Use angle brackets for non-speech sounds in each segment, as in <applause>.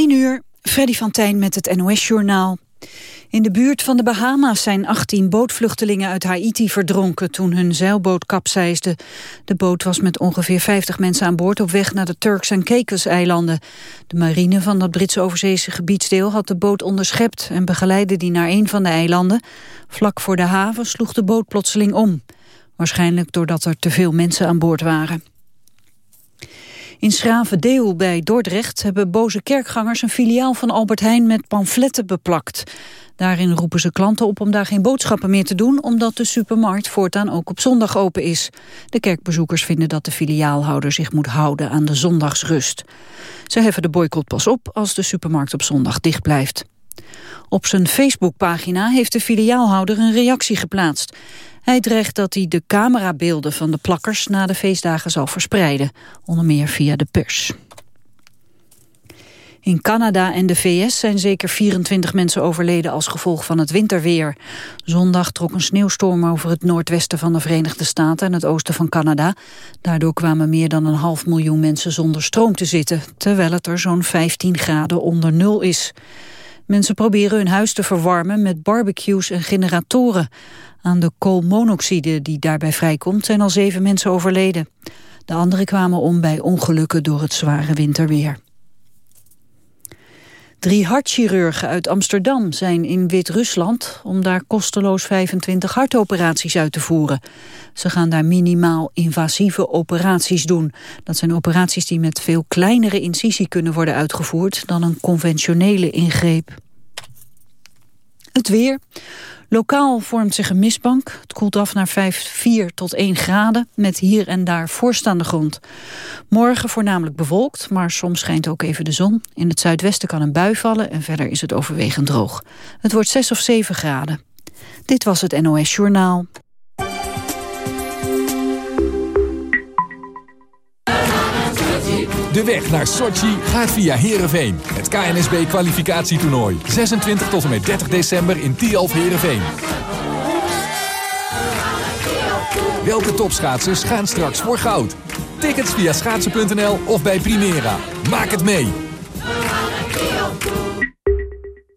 10 uur, Freddy van Tijn met het NOS-journaal. In de buurt van de Bahama's zijn 18 bootvluchtelingen uit Haiti verdronken toen hun zeilboot kapseisde. De boot was met ongeveer 50 mensen aan boord op weg naar de Turks en Caicos-eilanden. De marine van dat Britse overzeese gebiedsdeel had de boot onderschept en begeleidde die naar een van de eilanden. Vlak voor de haven sloeg de boot plotseling om. Waarschijnlijk doordat er te veel mensen aan boord waren. In Schravendeel bij Dordrecht hebben boze kerkgangers een filiaal van Albert Heijn met pamfletten beplakt. Daarin roepen ze klanten op om daar geen boodschappen meer te doen... omdat de supermarkt voortaan ook op zondag open is. De kerkbezoekers vinden dat de filiaalhouder zich moet houden aan de zondagsrust. Ze heffen de boycott pas op als de supermarkt op zondag dicht blijft. Op zijn Facebookpagina heeft de filiaalhouder een reactie geplaatst. Hij dreigt dat hij de camerabeelden van de plakkers na de feestdagen zal verspreiden, onder meer via de pers. In Canada en de VS zijn zeker 24 mensen overleden als gevolg van het winterweer. Zondag trok een sneeuwstorm over het noordwesten van de Verenigde Staten en het oosten van Canada. Daardoor kwamen meer dan een half miljoen mensen zonder stroom te zitten, terwijl het er zo'n 15 graden onder nul is. Mensen proberen hun huis te verwarmen met barbecues en generatoren. Aan de koolmonoxide die daarbij vrijkomt zijn al zeven mensen overleden. De anderen kwamen om bij ongelukken door het zware winterweer. Drie hartchirurgen uit Amsterdam zijn in Wit-Rusland... om daar kosteloos 25 hartoperaties uit te voeren. Ze gaan daar minimaal invasieve operaties doen. Dat zijn operaties die met veel kleinere incisie kunnen worden uitgevoerd... dan een conventionele ingreep. Het weer. Lokaal vormt zich een mistbank. Het koelt af naar 5, 4 tot 1 graden, met hier en daar voorstaande grond. Morgen voornamelijk bewolkt, maar soms schijnt ook even de zon. In het zuidwesten kan een bui vallen en verder is het overwegend droog. Het wordt 6 of 7 graden. Dit was het NOS Journaal. De weg naar Sochi gaat via Heerenveen. Het KNSB-kwalificatietoernooi. 26 tot en met 30 december in Tialf Heerenveen. Welke topschaatsers gaan straks voor goud? Tickets via schaatsen.nl of bij Primera. Maak het mee!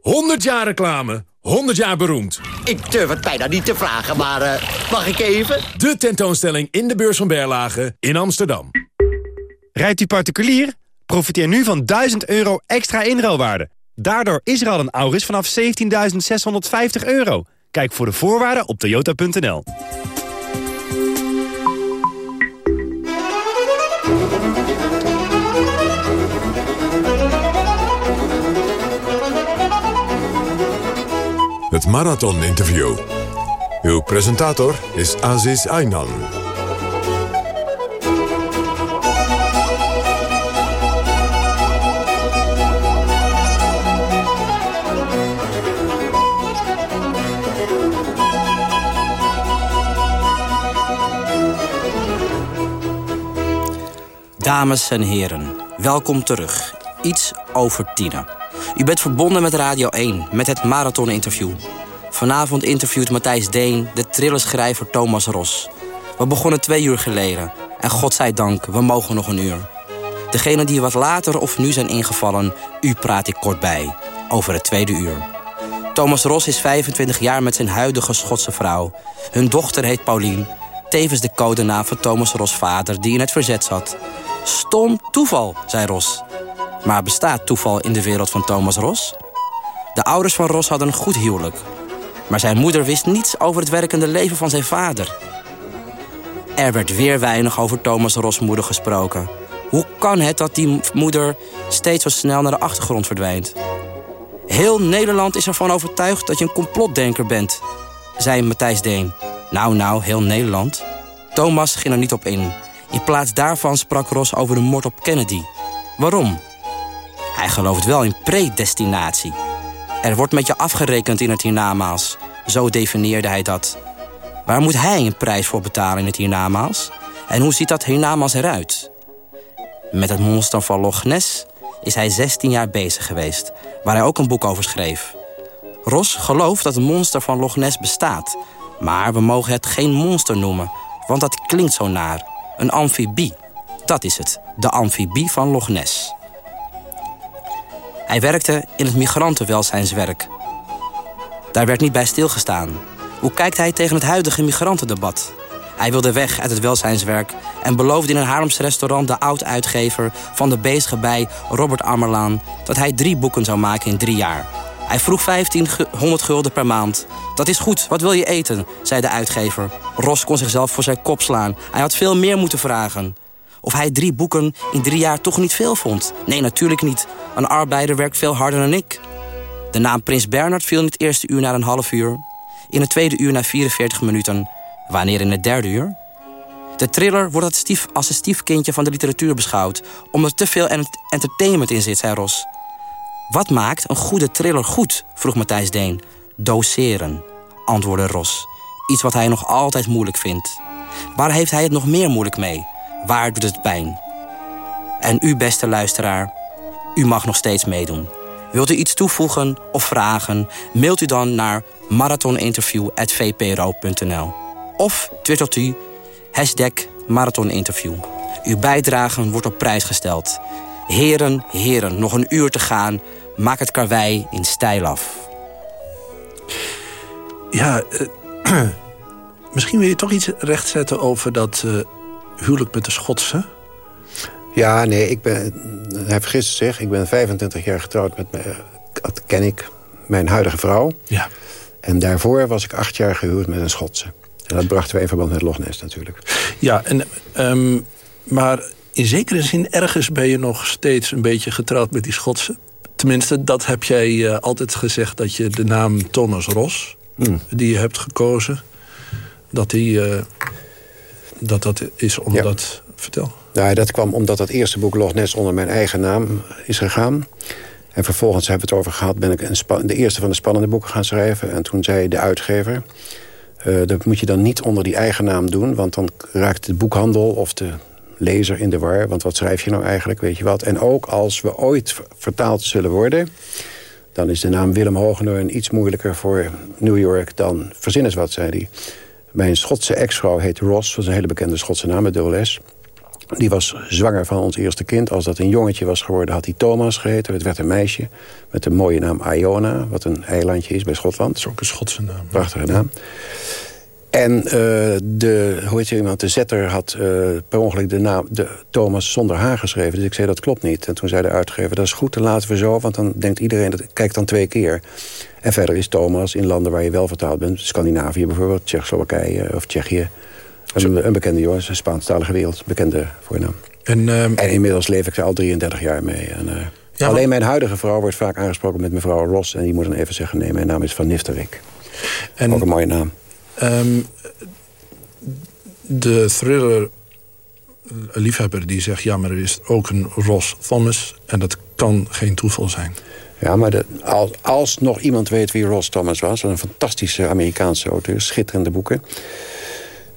100 jaar reclame, 100 jaar beroemd. Ik durf het bijna niet te vragen, maar uh, mag ik even? De tentoonstelling in de beurs van Berlage in Amsterdam. Rijdt u particulier? Profiteer nu van 1000 euro extra inruilwaarde. Daardoor is er al een Auris vanaf 17.650 euro. Kijk voor de voorwaarden op toyota.nl. Het Marathon Interview. Uw presentator is Aziz Aynan. Dames en heren, welkom terug. Iets over Tina. U bent verbonden met Radio 1, met het Marathon-interview. Vanavond interviewt Matthijs Deen de trillerschrijver Thomas Ros. We begonnen twee uur geleden. En godzijdank, we mogen nog een uur. Degene die wat later of nu zijn ingevallen, u praat ik kort bij. Over het tweede uur. Thomas Ros is 25 jaar met zijn huidige Schotse vrouw. Hun dochter heet Paulien. Tevens de codenaam van Thomas Ros' vader die in het verzet zat. Stom toeval, zei Ros. Maar bestaat toeval in de wereld van Thomas Ros? De ouders van Ros hadden een goed huwelijk. Maar zijn moeder wist niets over het werkende leven van zijn vader. Er werd weer weinig over Thomas Ros' moeder gesproken. Hoe kan het dat die moeder steeds zo snel naar de achtergrond verdwijnt? Heel Nederland is ervan overtuigd dat je een complotdenker bent, zei Matthijs Deen. Nou, nou, heel Nederland. Thomas ging er niet op in. In plaats daarvan sprak Ros over de moord op Kennedy. Waarom? Hij gelooft wel in predestinatie. Er wordt met je afgerekend in het hiernamaals. Zo definieerde hij dat. Waar moet hij een prijs voor betalen in het hiernamaals? En hoe ziet dat hiernamaals eruit? Met het monster van Loch Ness is hij 16 jaar bezig geweest... waar hij ook een boek over schreef. Ros gelooft dat het monster van Loch Ness bestaat... maar we mogen het geen monster noemen, want dat klinkt zo naar. Een amfibie, dat is het, de amfibie van Loch Ness. Hij werkte in het migrantenwelzijnswerk. Daar werd niet bij stilgestaan. Hoe kijkt hij tegen het huidige migrantendebat? Hij wilde weg uit het welzijnswerk en beloofde in een Haarlems restaurant de oud-uitgever van de bezige bij Robert Ammerlaan dat hij drie boeken zou maken in drie jaar. Hij vroeg 1500 gulden per maand. Dat is goed, wat wil je eten? zei de uitgever. Ros kon zichzelf voor zijn kop slaan. Hij had veel meer moeten vragen. Of hij drie boeken in drie jaar toch niet veel vond? Nee, natuurlijk niet. Een arbeider werkt veel harder dan ik. De naam Prins Bernard viel in het eerste uur na een half uur. In het tweede uur na 44 minuten. Wanneer in het derde uur? De thriller wordt als, een stiefkindje van de literatuur beschouwd... omdat er te veel entertainment in zit, zei Ros. Wat maakt een goede thriller goed? vroeg Matthijs Deen. Doseren, antwoordde Ros. Iets wat hij nog altijd moeilijk vindt. Waar heeft hij het nog meer moeilijk mee? Waar doet het pijn? En u, beste luisteraar, u mag nog steeds meedoen. Wilt u iets toevoegen of vragen? Mailt u dan naar marathoninterview.vpro.nl Of twittert u hashtag marathoninterview. Uw bijdrage wordt op prijs gesteld. Heren, heren, nog een uur te gaan. Maak het karwei in stijl af. Ja, uh, <clears throat> misschien wil je toch iets rechtzetten over dat uh, huwelijk met de Schotse? Ja, nee, ik ben, hij vergist zich. Ik ben 25 jaar getrouwd met mijn, dat ken ik, mijn huidige vrouw. Ja. En daarvoor was ik acht jaar gehuwd met een Schotse. En dat brachten we in verband met Loch Ness natuurlijk. Ja, en, um, maar in zekere zin ergens ben je nog steeds een beetje getrouwd met die Schotse. Tenminste, dat heb jij uh, altijd gezegd dat je de naam Thomas Ross, hmm. die je hebt gekozen, dat die, uh, dat, dat is omdat... Ja. Vertel. Nou, dat kwam omdat het eerste boek Loch Ness onder mijn eigen naam is gegaan. En vervolgens hebben we het over gehad, ben ik een de eerste van de spannende boeken gaan schrijven. En toen zei de uitgever, uh, dat moet je dan niet onder die eigen naam doen... want dan raakt de boekhandel of de lezer in de war. Want wat schrijf je nou eigenlijk, weet je wat? En ook als we ooit vertaald zullen worden... dan is de naam Willem Hogenoorn iets moeilijker voor New York dan... verzin eens wat, zei hij. Mijn Schotse ex-vrouw heet Ross, dat is een hele bekende Schotse naam met dubbel S. Die was zwanger van ons eerste kind. Als dat een jongetje was geworden, had hij Thomas geheten. Het werd een meisje met een mooie naam Iona, wat een eilandje is bij Schotland. Dat is ook een Schotse naam. Prachtige naam. En uh, de, hoe heet je iemand, de zetter had uh, per ongeluk de naam de Thomas zonder haar geschreven. Dus ik zei, dat klopt niet. En toen zei de uitgever, dat is goed, dan laten we zo. Want dan denkt iedereen, dat kijk dan twee keer. En verder is Thomas in landen waar je wel vertaald bent. Scandinavië bijvoorbeeld, Tsjechoslowakije of Tsjechië. Een, een bekende jongen, een Spaanstalige wereld, bekende voornaam. En, uh, en inmiddels leef ik er al 33 jaar mee. En, ja, alleen mijn huidige vrouw wordt vaak aangesproken met mevrouw Ross. En die moet dan even zeggen, nee, mijn naam is Van Nifterik. En, Ook een mooie naam. Um, de thriller liefhebber die zegt... ja, maar er is ook een Ross Thomas en dat kan geen toeval zijn. Ja, maar als nog iemand weet wie Ross Thomas was... een fantastische Amerikaanse auteur, schitterende boeken...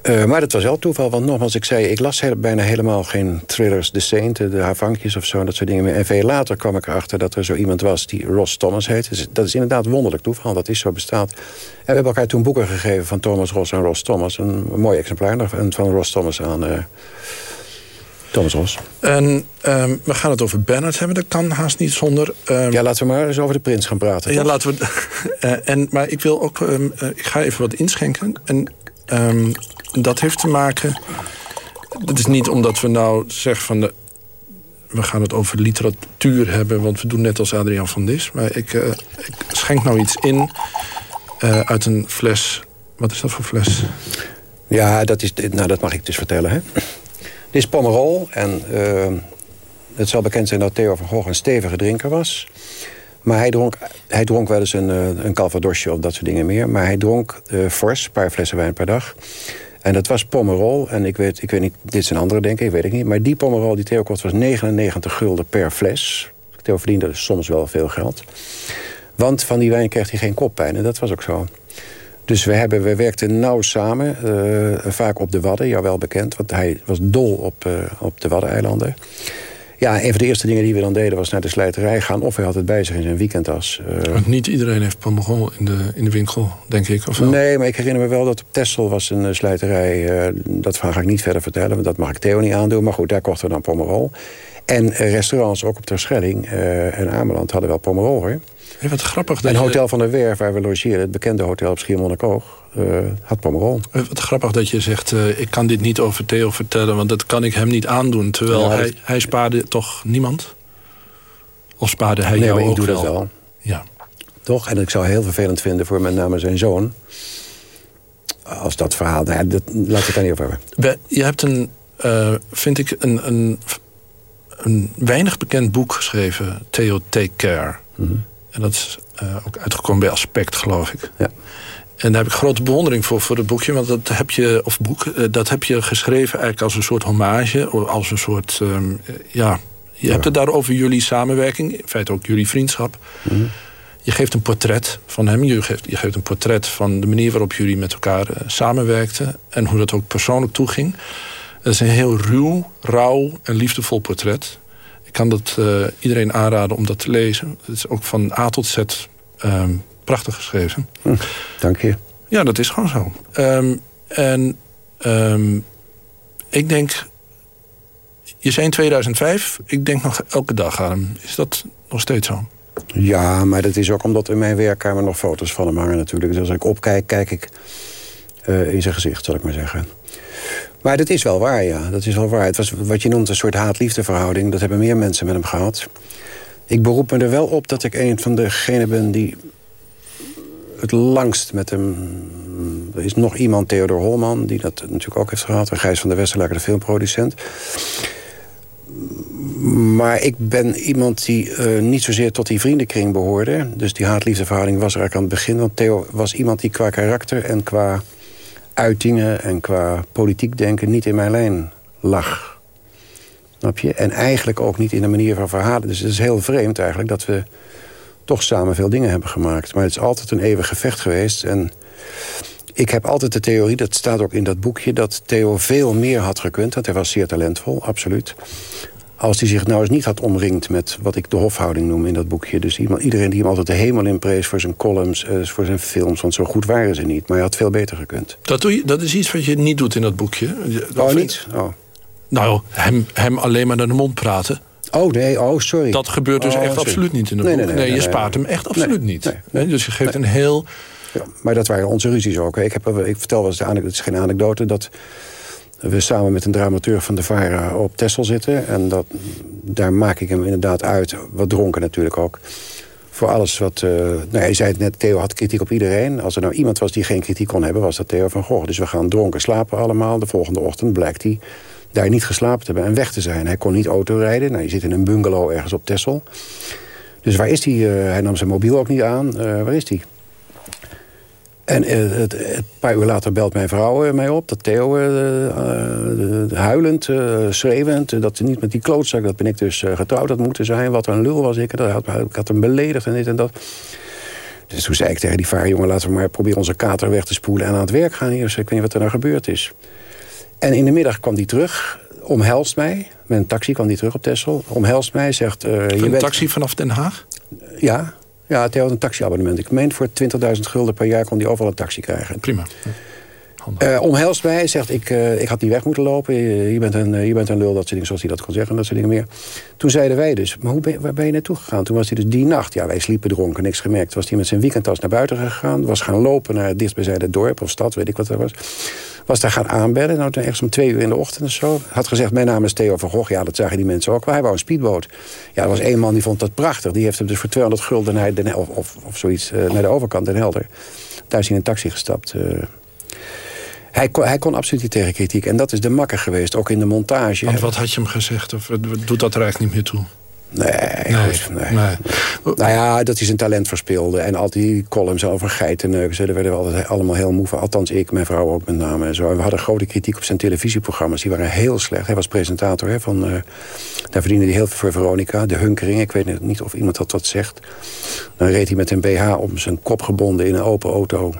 Uh, maar dat was wel toeval, want nogmaals, ik zei... ik las heel, bijna helemaal geen thrillers, de Saint, de Havankjes of zo, dat soort dingen meer. En veel later kwam ik erachter dat er zo iemand was die Ross Thomas heet. Dus dat is inderdaad wonderlijk toeval, dat is zo bestaat. En we hebben elkaar toen boeken gegeven van Thomas Ross en Ross Thomas. Een, mooi exemplaar van Ross Thomas aan... Uh, Thomas Ross. En um, we gaan het over Bernard hebben, dat kan haast niet zonder... Um... Ja, laten we maar eens over de prins gaan praten. Ja, toch? laten we... uh, <laughs> en, maar ik wil ook... Um, ik ga even wat inschenken. En Um, dat heeft te maken... Dat is niet omdat we nou zeggen van... De, we gaan het over literatuur hebben, want we doen net als Adriaan van Dis. Maar ik, uh, ik schenk nou iets in uh, uit een fles. Wat is dat voor fles? Ja, dat, is, nou, dat mag ik dus vertellen. Hè? Dit is Pomerol en uh, het zal bekend zijn dat Theo van Gogh een stevige drinker was... Maar hij dronk, hij dronk wel eens een, eh, een calvadosje of dat soort dingen meer. Maar hij dronk uh, fors, een paar flessen wijn per dag. En dat was Pomerol. En ik weet, ik weet niet, dit een andere denk ik, weet ik niet. Maar die Pomerol die Theo kocht was 99 gulden per fles. Theo verdiende soms wel veel geld. Want van die wijn kreeg hij geen koppijn. En dat was ook zo. Dus we, hebben, we werkten nauw samen, uh, vaak op de Wadden, jou wel bekend. Want hij was dol op, op de Waddeneilanden. Ja, een van de eerste dingen die we dan deden was naar de slijterij gaan. Of hij had het bij zich in zijn weekendtas. Uh... Want niet iedereen heeft Pomerol in de, in de winkel, denk ik. Of wel? Nee, maar ik herinner me wel dat op Texel was een slijterij. Uh, dat ga ik niet verder vertellen, want dat mag ik Theo niet aandoen. Maar goed, daar kochten we dan Pomerol. En restaurants, ook op Terschelling uh, en Ameland, hadden wel Pomerol hoor. Hey, wat grappig. Dat en Hotel van der Werf, waar we logeerden, het bekende hotel op Schiermonnikoog, uh, had Pomerol. Wat grappig dat je zegt, uh, ik kan dit niet over Theo vertellen... want dat kan ik hem niet aandoen. Terwijl hij, hij spaarde toch niemand? Of spaarde hij nee, jou maar ik doe wel? dat wel. Ja. Toch? En ik zou heel vervelend vinden voor met name zijn zoon... als dat verhaal... Nou dat, laat ik het daar niet over hebben. We, je hebt een, uh, vind ik, een, een, een weinig bekend boek geschreven... Theo Take Care... Mm -hmm. En dat is ook uitgekomen bij Aspect, geloof ik. Ja. En daar heb ik grote bewondering voor, voor het boekje. Want dat heb je, of boek, uh, dat heb je geschreven eigenlijk als een soort hommage. Als een soort, um, ja... Je ja. hebt het daar over jullie samenwerking. In feite ook jullie vriendschap. Mhm. Mm -hmm. Je geeft een portret van hem. Je geeft, je geeft een portret van de manier waarop jullie met elkaar uh, samenwerkten. En hoe dat ook persoonlijk toeging. Het is een heel ruw, rauw en liefdevol portret. Ik kan dat uh, iedereen aanraden om dat te lezen. Het is ook van A tot Z um, prachtig geschreven. Hm, dank je. Ja, dat is gewoon zo. Um, en um, ik denk... Je zei in 2005, ik denk nog elke dag aan hem. Is dat nog steeds zo? Ja, maar dat is ook omdat in mijn werkkamer nog foto's van hem hangen natuurlijk. Dus als ik opkijk, kijk ik uh, in zijn gezicht, zal ik maar zeggen. Maar dat is wel waar, ja. Dat is wel waar. Het was wat je noemt een soort haat-liefde verhouding. Dat hebben meer mensen met hem gehad. Ik beroep me er wel op dat ik een van degenen ben die het langst met hem... Er is nog iemand, Theodor Holman, die dat natuurlijk ook heeft gehad. Gijs van der Westerlaken, de filmproducent. Maar ik ben iemand die uh, niet zozeer tot die vriendenkring behoorde. Dus die haat-liefde verhouding was er eigenlijk aan het begin. Want Theo was iemand die qua karakter en qua uitingen en qua politiek denken niet in mijn lijn lag. Snap je? En eigenlijk ook niet in de manier van verhalen. Dus het is heel vreemd eigenlijk dat we toch samen veel dingen hebben gemaakt. Maar het is altijd een eeuwig gevecht geweest. En ik heb altijd de theorie, dat staat ook in dat boekje... dat Theo veel meer had gekund, want hij was zeer talentvol, absoluut. Als hij zich nou eens niet had omringd met wat ik de hofhouding noem in dat boekje. Dus iemand, iedereen die hem altijd de hemel in prees voor zijn columns, uh, voor zijn films. Want zo goed waren ze niet. Maar hij had veel beter gekund. Dat, doe je, dat is iets wat je niet doet in dat boekje. Dat oh, niet? Oh. Nou, hem, hem alleen maar naar de mond praten. Oh, nee, oh, sorry. Dat gebeurt dus oh, echt sorry. absoluut niet in nee, boek. Nee, nee, nee, je spaart hem echt absoluut niet. Dus je geeft een heel... Ja, maar dat waren onze ruzies ook. Ik, heb, ik vertel wel eens, de het is geen anekdote... dat we samen met een dramateur van de VARA op Texel zitten. En dat, daar maak ik hem inderdaad uit, wat dronken natuurlijk ook... voor alles wat... Uh, nou, hij zei het net, Theo had kritiek op iedereen. Als er nou iemand was die geen kritiek kon hebben, was dat Theo van Gogh. Dus we gaan dronken slapen allemaal. De volgende ochtend blijkt hij daar niet geslapen te hebben en weg te zijn. Hij kon niet autorijden. Nou, je zit in een bungalow ergens op Texel. Dus waar is hij? Uh, hij nam zijn mobiel ook niet aan. Uh, waar is hij? En uh, een paar uur later belt mijn vrouw mij op. Dat Theo huilend, schreeuwend... dat hij niet met die klootzak, dat ben ik dus getrouwd had moeten zijn. Wat een lul was ik. Dat had, ik had hem beledigd en dit en dat. Dus toen zei ik tegen die vaarjongen... laten we maar proberen onze kater weg te spoelen... en aan het werk gaan hier. Dus ik weet niet wat er nou gebeurd is. En in de middag kwam hij terug, omhelst mij. Met een taxi kwam hij terug op Texel. Omhelst mij, zegt... Uh, een je bent... taxi vanaf Den Haag? Ja, ja Theo had een taxiabonnement. Ik meen voor 20.000 gulden per jaar kon hij overal een taxi krijgen. Prima. Uh, omhelst mij, zegt ik, uh, ik had niet weg moeten lopen. Je, je, bent een, je bent een lul, dat soort dingen, zoals hij dat kon zeggen. Dat soort dingen meer. Toen zeiden wij dus, maar hoe waar ben je naartoe gegaan? Toen was hij dus die nacht, ja wij sliepen dronken, niks gemerkt. Was hij met zijn weekendtas naar buiten gegaan. Was gaan lopen naar het dichtstbijzijnde dorp of stad, weet ik wat dat was. Was daar gaan aanbellen, nou toen ergens om twee uur in de ochtend of zo. Had gezegd, mijn naam is Theo van Gogh. Ja, dat zagen die mensen ook wel. Hij wou een speedboot. Ja, er was één man die vond dat prachtig. Die heeft hem dus voor 200 gulden naar of, of, of zoiets, naar de overkant Den Helder. Daar is hij in een taxi gestapt... Hij kon, hij kon absoluut niet tegen kritiek. En dat is de makker geweest, ook in de montage. Want wat had je hem gezegd? Of doet dat er eigenlijk niet meer toe? Nee, goed, nee. Nou ja, dat hij zijn talent verspeelde. En al die columns over geitenneuken, daar werden we altijd allemaal heel moe van. Althans, ik, mijn vrouw ook met name. En zo. En we hadden grote kritiek op zijn televisieprogramma's. Die waren heel slecht. Hij was presentator hè, van... Uh, daar verdiende hij heel veel voor Veronica. De Hunkering, ik weet niet of iemand dat wat zegt. Dan reed hij met een BH om zijn kop gebonden in een open auto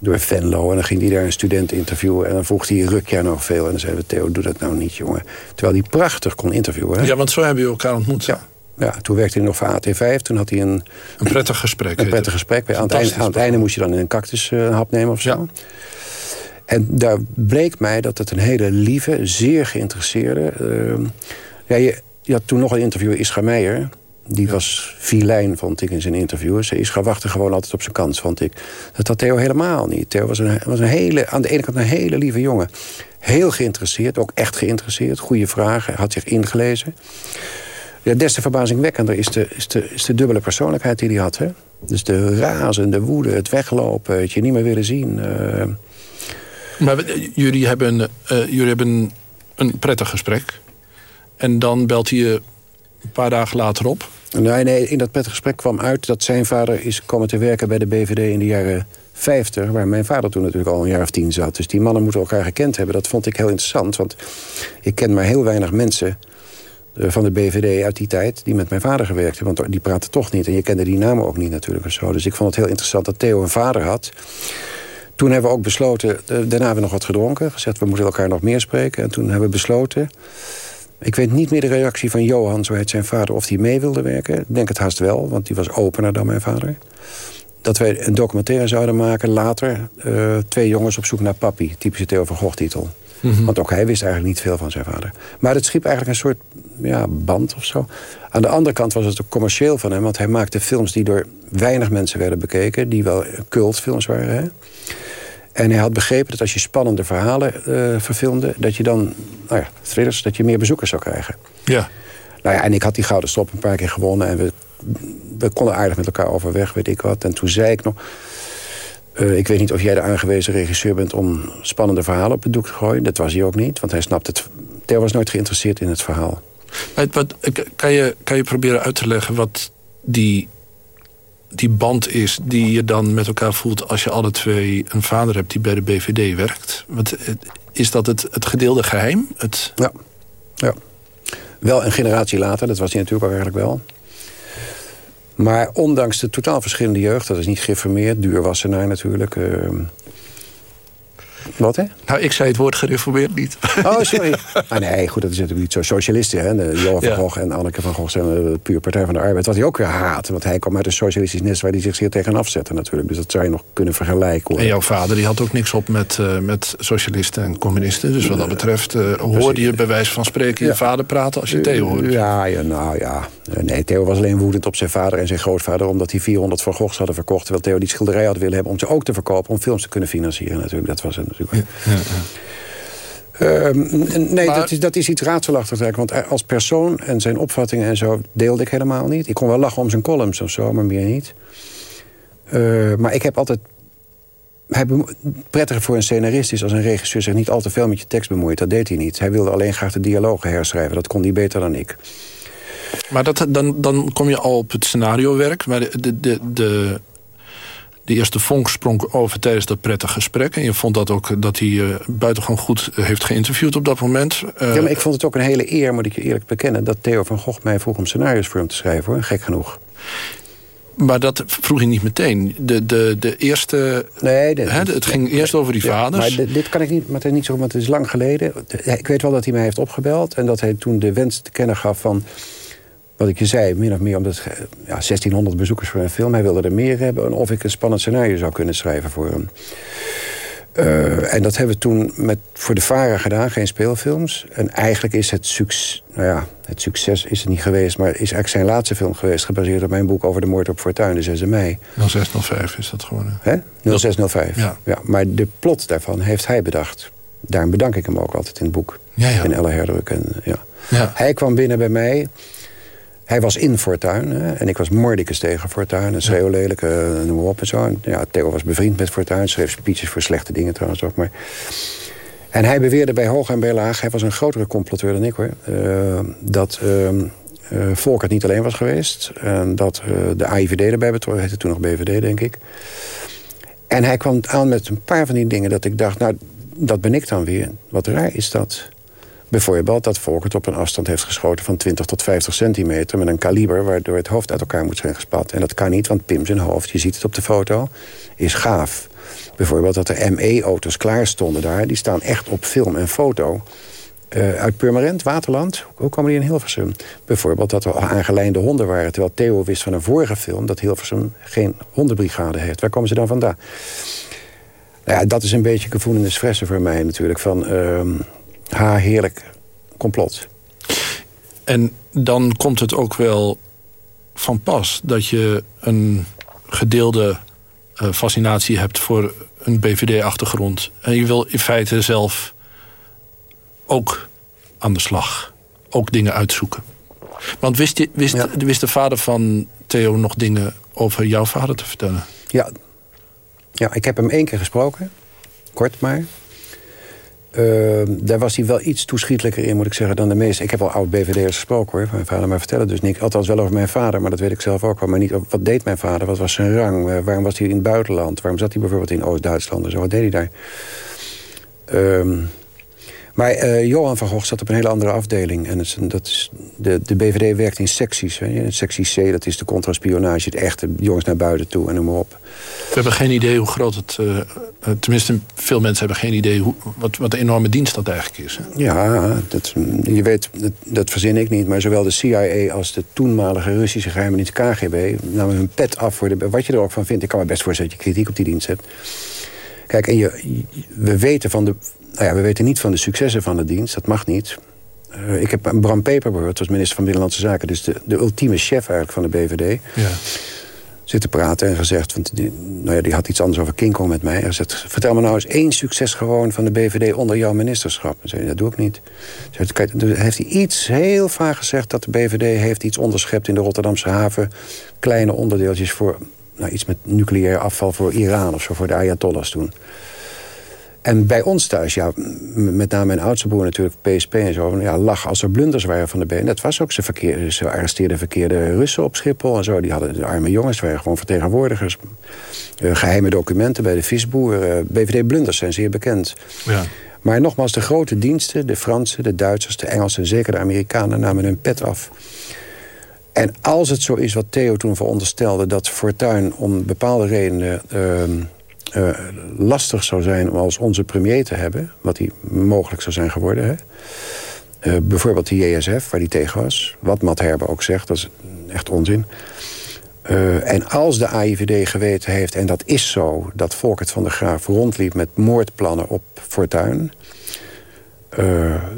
door Venlo. En dan ging hij daar een student interviewen. En dan vroeg hij, ruk jij nog veel? En dan zeiden we, Theo, doe dat nou niet, jongen. Terwijl hij prachtig kon interviewen. Hè? Ja, want zo hebben we elkaar ontmoet. Ja. Ja, toen werkte hij nog voor AT5. Toen had hij een... Een prettig gesprek. Een prettig gesprek. Aan het, einde, aan het, einde, moest je dan een cactus uh, hap nemen of zo. Ja. En daar bleek mij dat het een hele lieve, zeer geïnteresseerde... Uh, ja, je, je, had toen nog een interview, Ischa Meijer... Die was filijn, vond ik, in zijn interviews. Ze is wachten gewoon altijd op zijn kans, vond ik. Dat had Theo helemaal niet. Theo was, een, was een hele, aan de ene kant een hele lieve jongen. Heel geïnteresseerd, ook echt geïnteresseerd. Goede vragen, had zich ingelezen. Ja, des te verbazingwekkender is de, is, de, is de dubbele persoonlijkheid die hij had. Hè? Dus de razen, de woede, het weglopen, het je niet meer willen zien. Uh... Maar jullie hebben, uh, jullie hebben een prettig gesprek. En dan belt hij je een paar dagen later op. Nee, nee, in dat gesprek kwam uit dat zijn vader is komen te werken bij de BVD in de jaren 50, waar mijn vader toen natuurlijk al een jaar of tien zat. Dus die mannen moeten elkaar gekend hebben. Dat vond ik heel interessant, want ik ken maar heel weinig mensen eh, van de BVD uit die tijd... die met mijn vader gewerkt hebben, want die praten toch niet. En je kende die namen ook niet natuurlijk. Of zo. Dus ik vond het heel interessant dat Theo een vader had. Toen hebben we ook besloten... Eh, daarna hebben we nog wat gedronken. Gezegd, we moeten elkaar nog meer spreken. En toen hebben we besloten... Ik weet niet meer de reactie van Johan, zo heet zijn vader... of hij mee wilde werken. Ik denk het haast wel, want die was opener dan mijn vader. Dat wij een documentaire zouden maken later. Uh, twee jongens op zoek naar papi. Typische Theo van Gogh titel. Mhm. Want ook hij wist eigenlijk niet veel van zijn vader. Maar het schiep eigenlijk een soort ja, band of zo. Aan de andere kant was het ook commercieel van hem... want hij maakte films die door weinig mensen werden bekeken... die wel cultfilms waren. Hè? En hij had begrepen dat als je spannende verhalen uh, verfilmde... dat je dan, nou ja, thrillers, dat je meer bezoekers zou krijgen. Ja. Nou ja, en ik had die Gouden Stop een paar keer gewonnen... en we, we konden aardig met elkaar overweg, weet ik wat. En toen zei ik nog... Uh, ik weet niet of jij de aangewezen regisseur bent om spannende verhalen op het doek te gooien. Dat was hij ook niet, want hij snapt het. Theo was nooit geïnteresseerd in het verhaal. Wat, kan, je, kan je proberen uit te leggen wat die, die band is die je dan met elkaar voelt als je alle twee een vader hebt die bij de BVD werkt? Wat, is dat het, het gedeelde geheim? Het... Ja. ja. Wel een generatie later, dat was hij natuurlijk eigenlijk wel. Maar ondanks de totaal verschillende jeugd... dat is niet geïnformeerd, duur wassenaar natuurlijk... Uh, wat, hè? Nou, ik zei het woord gereformeerd niet. Oh, sorry. ah, nee, goed, dat is natuurlijk niet zo. Socialisten, hè? De Johan van Gogh en Anneke van Gogh zijn de puur Partij van de Arbeid. Wat hij ook weer haat. Want hij kwam uit een socialistisch nest waar hij zich zeer tegen afzette natuurlijk. Dus dat zou je nog kunnen vergelijken. Hoor. En jouw vader die had ook niks op met, uh, met socialisten en communisten. Dus wat dat betreft uh, hoorde je bij wijze van spreken je vader praten als je Theo hoorde. Ja, ja, nou ja. Nee, Theo was alleen woedend op zijn vader en zijn grootvader... omdat hij 400 van Goghs hadden verkocht. Terwijl Theo die schilderij had willen hebben om ze ook te verkopen... om films te kunnen financieren natuurlijk. Dat was het natuurlijk. Ja, ja. Um, nee, dat, is, dat is iets raadselachtigs. Want als persoon en zijn opvattingen en zo deelde ik helemaal niet. Ik kon wel lachen om zijn columns of zo, maar meer niet. Uh, maar ik heb altijd... Hij prettiger voor een scenarist is als een regisseur zich niet al te veel met je tekst bemoeit. Dat deed hij niet. Hij wilde alleen graag de dialogen herschrijven. Dat kon hij beter dan ik. Maar dat, dan, dan kom je al op het scenario-werk. Maar de, de, de, de, de eerste vonk sprong over tijdens dat prettige gesprek. En je vond dat ook dat hij uh, buitengewoon goed heeft geïnterviewd op dat moment. Uh, ja, maar ik vond het ook een hele eer, moet ik je eerlijk bekennen... dat Theo van Gogh mij vroeg om scenario's voor hem te schrijven, hoor. Gek genoeg. Maar dat vroeg hij niet meteen. De, de, de eerste... Nee, hè, het ging eerst over die vaders. Maar dit kan ik niet, maar het is niet zo, want het is lang geleden. Ik weet wel dat hij mij heeft opgebeld... en dat hij toen de wens te kennen gaf van wat ik je zei, min of meer omdat ja, 1600 bezoekers voor een film. Hij wilde er meer hebben. En of ik een spannend scenario zou kunnen schrijven voor hem. Uh, en dat hebben we toen met, voor de VARA gedaan, geen speelfilms. En eigenlijk is het succes, nou ja, het succes is het niet geweest... maar is eigenlijk zijn laatste film geweest... gebaseerd op mijn boek over de moord op Fortuin, de 6 mei. 0605 is dat geworden. Hè? 0605, ja. ja. Maar de plot daarvan heeft hij bedacht. Daarom bedank ik hem ook altijd in het boek. Ja, ja. In Elle Herdruk. En, ja. Ja. Hij kwam binnen bij mij hij was in Fortuin hè, en ik was mordicus tegen Fortuin. En schreeuwlelijk, uh, noem maar op en zo. En, ja, Theo was bevriend met Fortuin. Schreef speeches voor slechte dingen trouwens ook. Maar... En hij beweerde bij hoog en bij laag... hij was een grotere comploteur dan ik hoor... Uh, dat uh, uh, Volkert niet alleen was geweest. En dat de AIVD erbij betrokken, heette toen nog BVD, denk ik. En hij kwam aan met een paar van die dingen dat ik dacht... nou, dat ben ik dan weer. Wat raar is dat. Bijvoorbeeld dat Volkert op een afstand heeft geschoten... van 20 tot 50 centimeter met een kaliber... waardoor het hoofd uit elkaar moet zijn gespat. En dat kan niet, want Pim zijn hoofd, je ziet het op de foto, is gaaf. Bijvoorbeeld dat er ME-auto's klaar stonden daar. Die staan echt op film en foto. Uh, uit Purmerend, Waterland, hoe komen die in Hilversum? Bijvoorbeeld dat er aangelijnde honden waren... terwijl Theo wist van een vorige film... dat Hilversum geen hondenbrigade heeft. Waar komen ze dan vandaan? Nou ja, dat is een beetje gevoel in de fressen voor mij natuurlijk. Van, uh, ha, heerlijk complot. En dan komt het ook wel van pas... dat je een gedeelde uh, fascinatie hebt voor een BVD-achtergrond. En je wil in feite zelf ook aan de slag. Ook dingen uitzoeken. Want wist, je, wist, ja. wist de vader van Theo nog dingen over jouw vader te vertellen? Ja, ja ik heb hem één keer gesproken. Kort maar. Uh, daar was hij wel iets toeschietelijker in, moet ik zeggen, dan de meeste. Ik heb al oud BVD'ers gesproken, hoor. Mijn vader maar vertellen dus niet. Althans wel over mijn vader, maar dat weet ik zelf ook wel. Maar niet wat deed mijn vader, wat was zijn rang? Uh, waarom was hij in het buitenland? Waarom zat hij bijvoorbeeld in Oost-Duitsland en zo? Wat deed hij daar? Uh, maar uh, Johan van Gogh zat op een hele andere afdeling. En het dat is, de, de BVD werkt in secties. Hè. Sectie C, dat is de contraspionage, het echte jongens naar buiten toe en noem maar op. We hebben geen idee hoe groot het... Uh, tenminste, veel mensen hebben geen idee hoe, wat, wat de enorme dienst dat eigenlijk is. Hè? Ja, dat, je weet, dat, dat verzin ik niet. Maar zowel de CIA als de toenmalige Russische geheime dienst KGB... namen hun pet af voor de... Wat je er ook van vindt, ik kan me best voorstellen dat je kritiek op die dienst hebt. Kijk, en je, we weten van de nou ja, we weten niet van de successen van de dienst. Dat mag niet. Uh, ik heb Bram Peper gehoord, was minister van Binnenlandse Zaken... dus de, de ultieme chef eigenlijk van de BVD... Ja. zitten praten en gezegd... Want die, nou ja, die had iets anders over King Kong met mij. Hij zegt, vertel me nou eens één succes gewoon van de BVD... onder jouw ministerschap. En zei, dat doe ik niet. Zegt, kijk, heeft hij iets heel vaag gezegd... dat de BVD heeft iets onderschept in de Rotterdamse haven. Kleine onderdeeltjes voor... Nou, iets met nucleair afval voor Iran of zo, voor de Ayatollahs toen. En bij ons thuis, ja, met name mijn oudste broer natuurlijk, PSP en zo... Ja, lag als er blunders waren van de been. Dat was ook, ze, verkeer, ze arresteerden verkeerde Russen op Schiphol en zo. Die hadden de arme jongens, waren gewoon vertegenwoordigers. Uh, geheime documenten bij de visboer. Uh, BVD blunders zijn zeer bekend. Ja. Maar nogmaals, de grote diensten, de Fransen, de Duitsers, de Engelsen... en zeker de Amerikanen namen hun pet af. En als het zo is wat Theo toen veronderstelde... dat Fortuin om bepaalde redenen... Uh, uh, lastig zou zijn om als onze premier te hebben... wat hij mogelijk zou zijn geworden. Hè? Uh, bijvoorbeeld de JSF, waar hij tegen was. Wat Matt Herbe ook zegt, dat is echt onzin. Uh, en als de AIVD geweten heeft, en dat is zo... dat Volkert van der Graaf rondliep met moordplannen op Fortuin...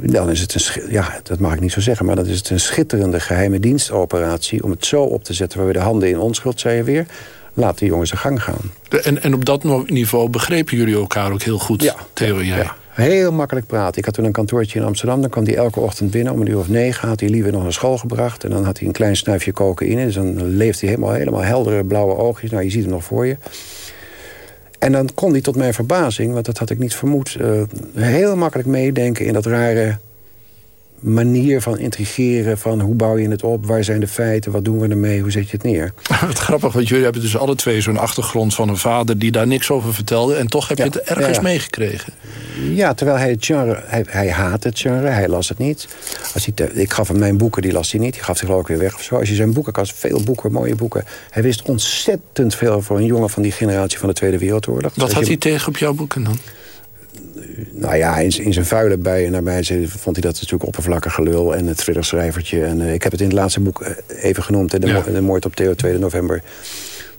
dan is het een... Ja, dat mag ik niet zo zeggen... maar dan is het een schitterende geheime dienstoperatie... om het zo op te zetten waar we de handen in onschuld, zei je weer laat die jongens zijn gang gaan. En, en op dat niveau begrepen jullie elkaar ook heel goed, ja, Theo en jij? Ja. Heel makkelijk praten. Ik had toen een kantoortje in Amsterdam. Dan kwam hij elke ochtend binnen om een uur of negen. Had hij liever nog naar school gebracht. En dan had hij een klein snuifje cocaïne. Dus dan leeft hij helemaal, helemaal heldere blauwe oogjes. Nou, je ziet hem nog voor je. En dan kon hij tot mijn verbazing, want dat had ik niet vermoed... Uh, heel makkelijk meedenken in dat rare manier van intrigeren... van hoe bouw je het op, waar zijn de feiten, wat doen we ermee, hoe zet je het neer. <laughs> Wat grappig, want jullie hebben dus alle twee zo'n achtergrond van een vader... die daar niks over vertelde en toch heb je het ergens meegekregen. Ja, terwijl hij het genre, hij, hij haat het genre, hij las het niet. Als hij ik gaf hem mijn boeken, die las hij niet, die gaf zich geloof ik weer weg of zo. Als je zijn boekenkast, veel boeken, mooie boeken... hij wist ontzettend veel voor een jongen van die generatie van de Tweede Wereldoorlog. Wat had hij tegen op jouw boeken dan? Nou ja, in, in zijn vuile bij naar mij vond hij dat natuurlijk oppervlakkig gelul en het thrillerschrijvertje. En uh, ik heb het in het laatste boek eh, even genoemd, de, ja. de, moord op Theo 2 november.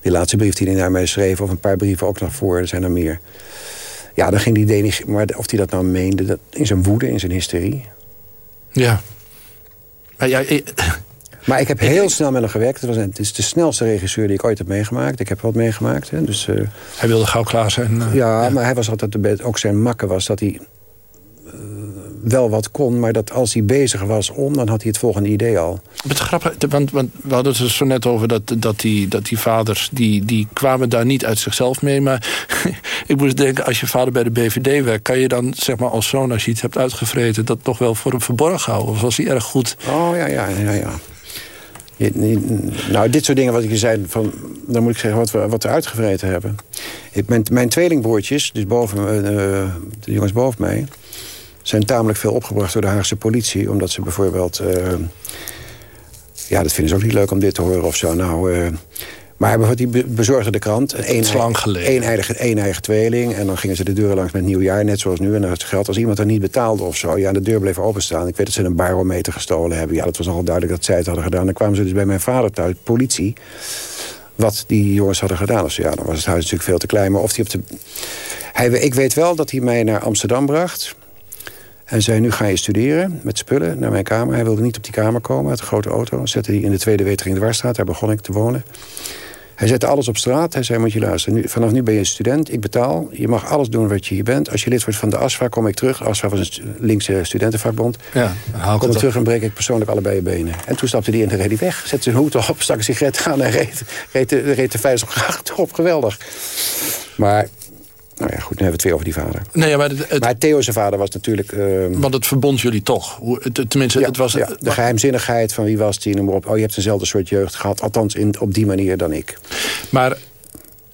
Die laatste brief die hij naar mij schreef, of een paar brieven ook nog voor, er zijn er meer. Ja, dan ging die idee maar of hij dat nou meende, dat, in zijn woede, in zijn hysterie. Ja. Maar ja, maar ik heb heel snel met hem gewerkt. Het, was het is de snelste regisseur die ik ooit heb meegemaakt. Ik heb wat meegemaakt. Hè, dus, uh, hij wilde gauw klaar zijn. Uh, ja, ja, maar hij was altijd de bed. Ook zijn makke was dat hij uh, wel wat kon... maar dat als hij bezig was om, dan had hij het volgende idee al. Het grappig, want, want we hadden het er zo net over... dat, dat, die, dat die vaders, die, die kwamen daar niet uit zichzelf mee. Maar <laughs> ik moest denken, als je vader bij de BVD werkt... kan je dan, zeg maar, als zoon, als je iets hebt uitgevreten... dat toch wel voor hem verborgen houden? Of was hij erg goed? Oh, ja, ja, ja, ja. Nou, dit soort dingen wat ik je zei, van, dan moet ik zeggen wat we, wat we uitgevreten hebben. Ik, mijn, mijn tweelingbroertjes, dus boven, uh, de jongens boven mij... zijn tamelijk veel opgebracht door de Haagse politie. Omdat ze bijvoorbeeld... Uh, ja, dat vinden ze ook niet leuk om dit te horen of zo. Nou, maar die bezorgde de krant. Een, lang geleden. Een eigen, tweeling. En dan gingen ze de deuren langs met nieuwjaar, net zoals nu. En dat geld als iemand er niet betaalde of zo. Ja, de deur bleef openstaan. Ik weet dat ze een barometer gestolen hebben. Ja, dat was nogal duidelijk dat zij het hadden gedaan. Dan kwamen ze dus bij mijn vader thuis, politie. Wat die jongens hadden gedaan. Dus ja, dan was het huis natuurlijk veel te klein. Maar of die op de... Hij, ik weet wel dat hij mij naar Amsterdam bracht. En zei, nu ga je studeren met spullen naar mijn kamer. Hij wilde niet op die kamer komen, uit een grote auto. Zette hij in de Tweede Wetering de Warstraat. Daar begon ik te wonen. Hij zette alles op straat. Hij zei, moet je luisteren, nu, vanaf nu ben je student, ik betaal. Je mag alles doen wat je hier bent. Als je lid wordt van de ASFA, kom ik terug. ASFA was een linkse studentenvakbond. Ja, kom ik terug en breek ik persoonlijk allebei je benen. En toen stapte hij in en reed weg. Zette zijn hoed op, stak een sigaret aan en reed, reed, de, reed de vijf op. Geweldig. Maar nou ja, goed, nu hebben we het weer over die vader. Nee, maar, het, maar Theo zijn vader was natuurlijk... Uh, want het verbond jullie toch? Tenminste, ja, het was... Ja, de geheimzinnigheid van wie was die, noem maar op. Oh, je hebt dezelfde soort jeugd gehad. Althans, in, op die manier dan ik. Maar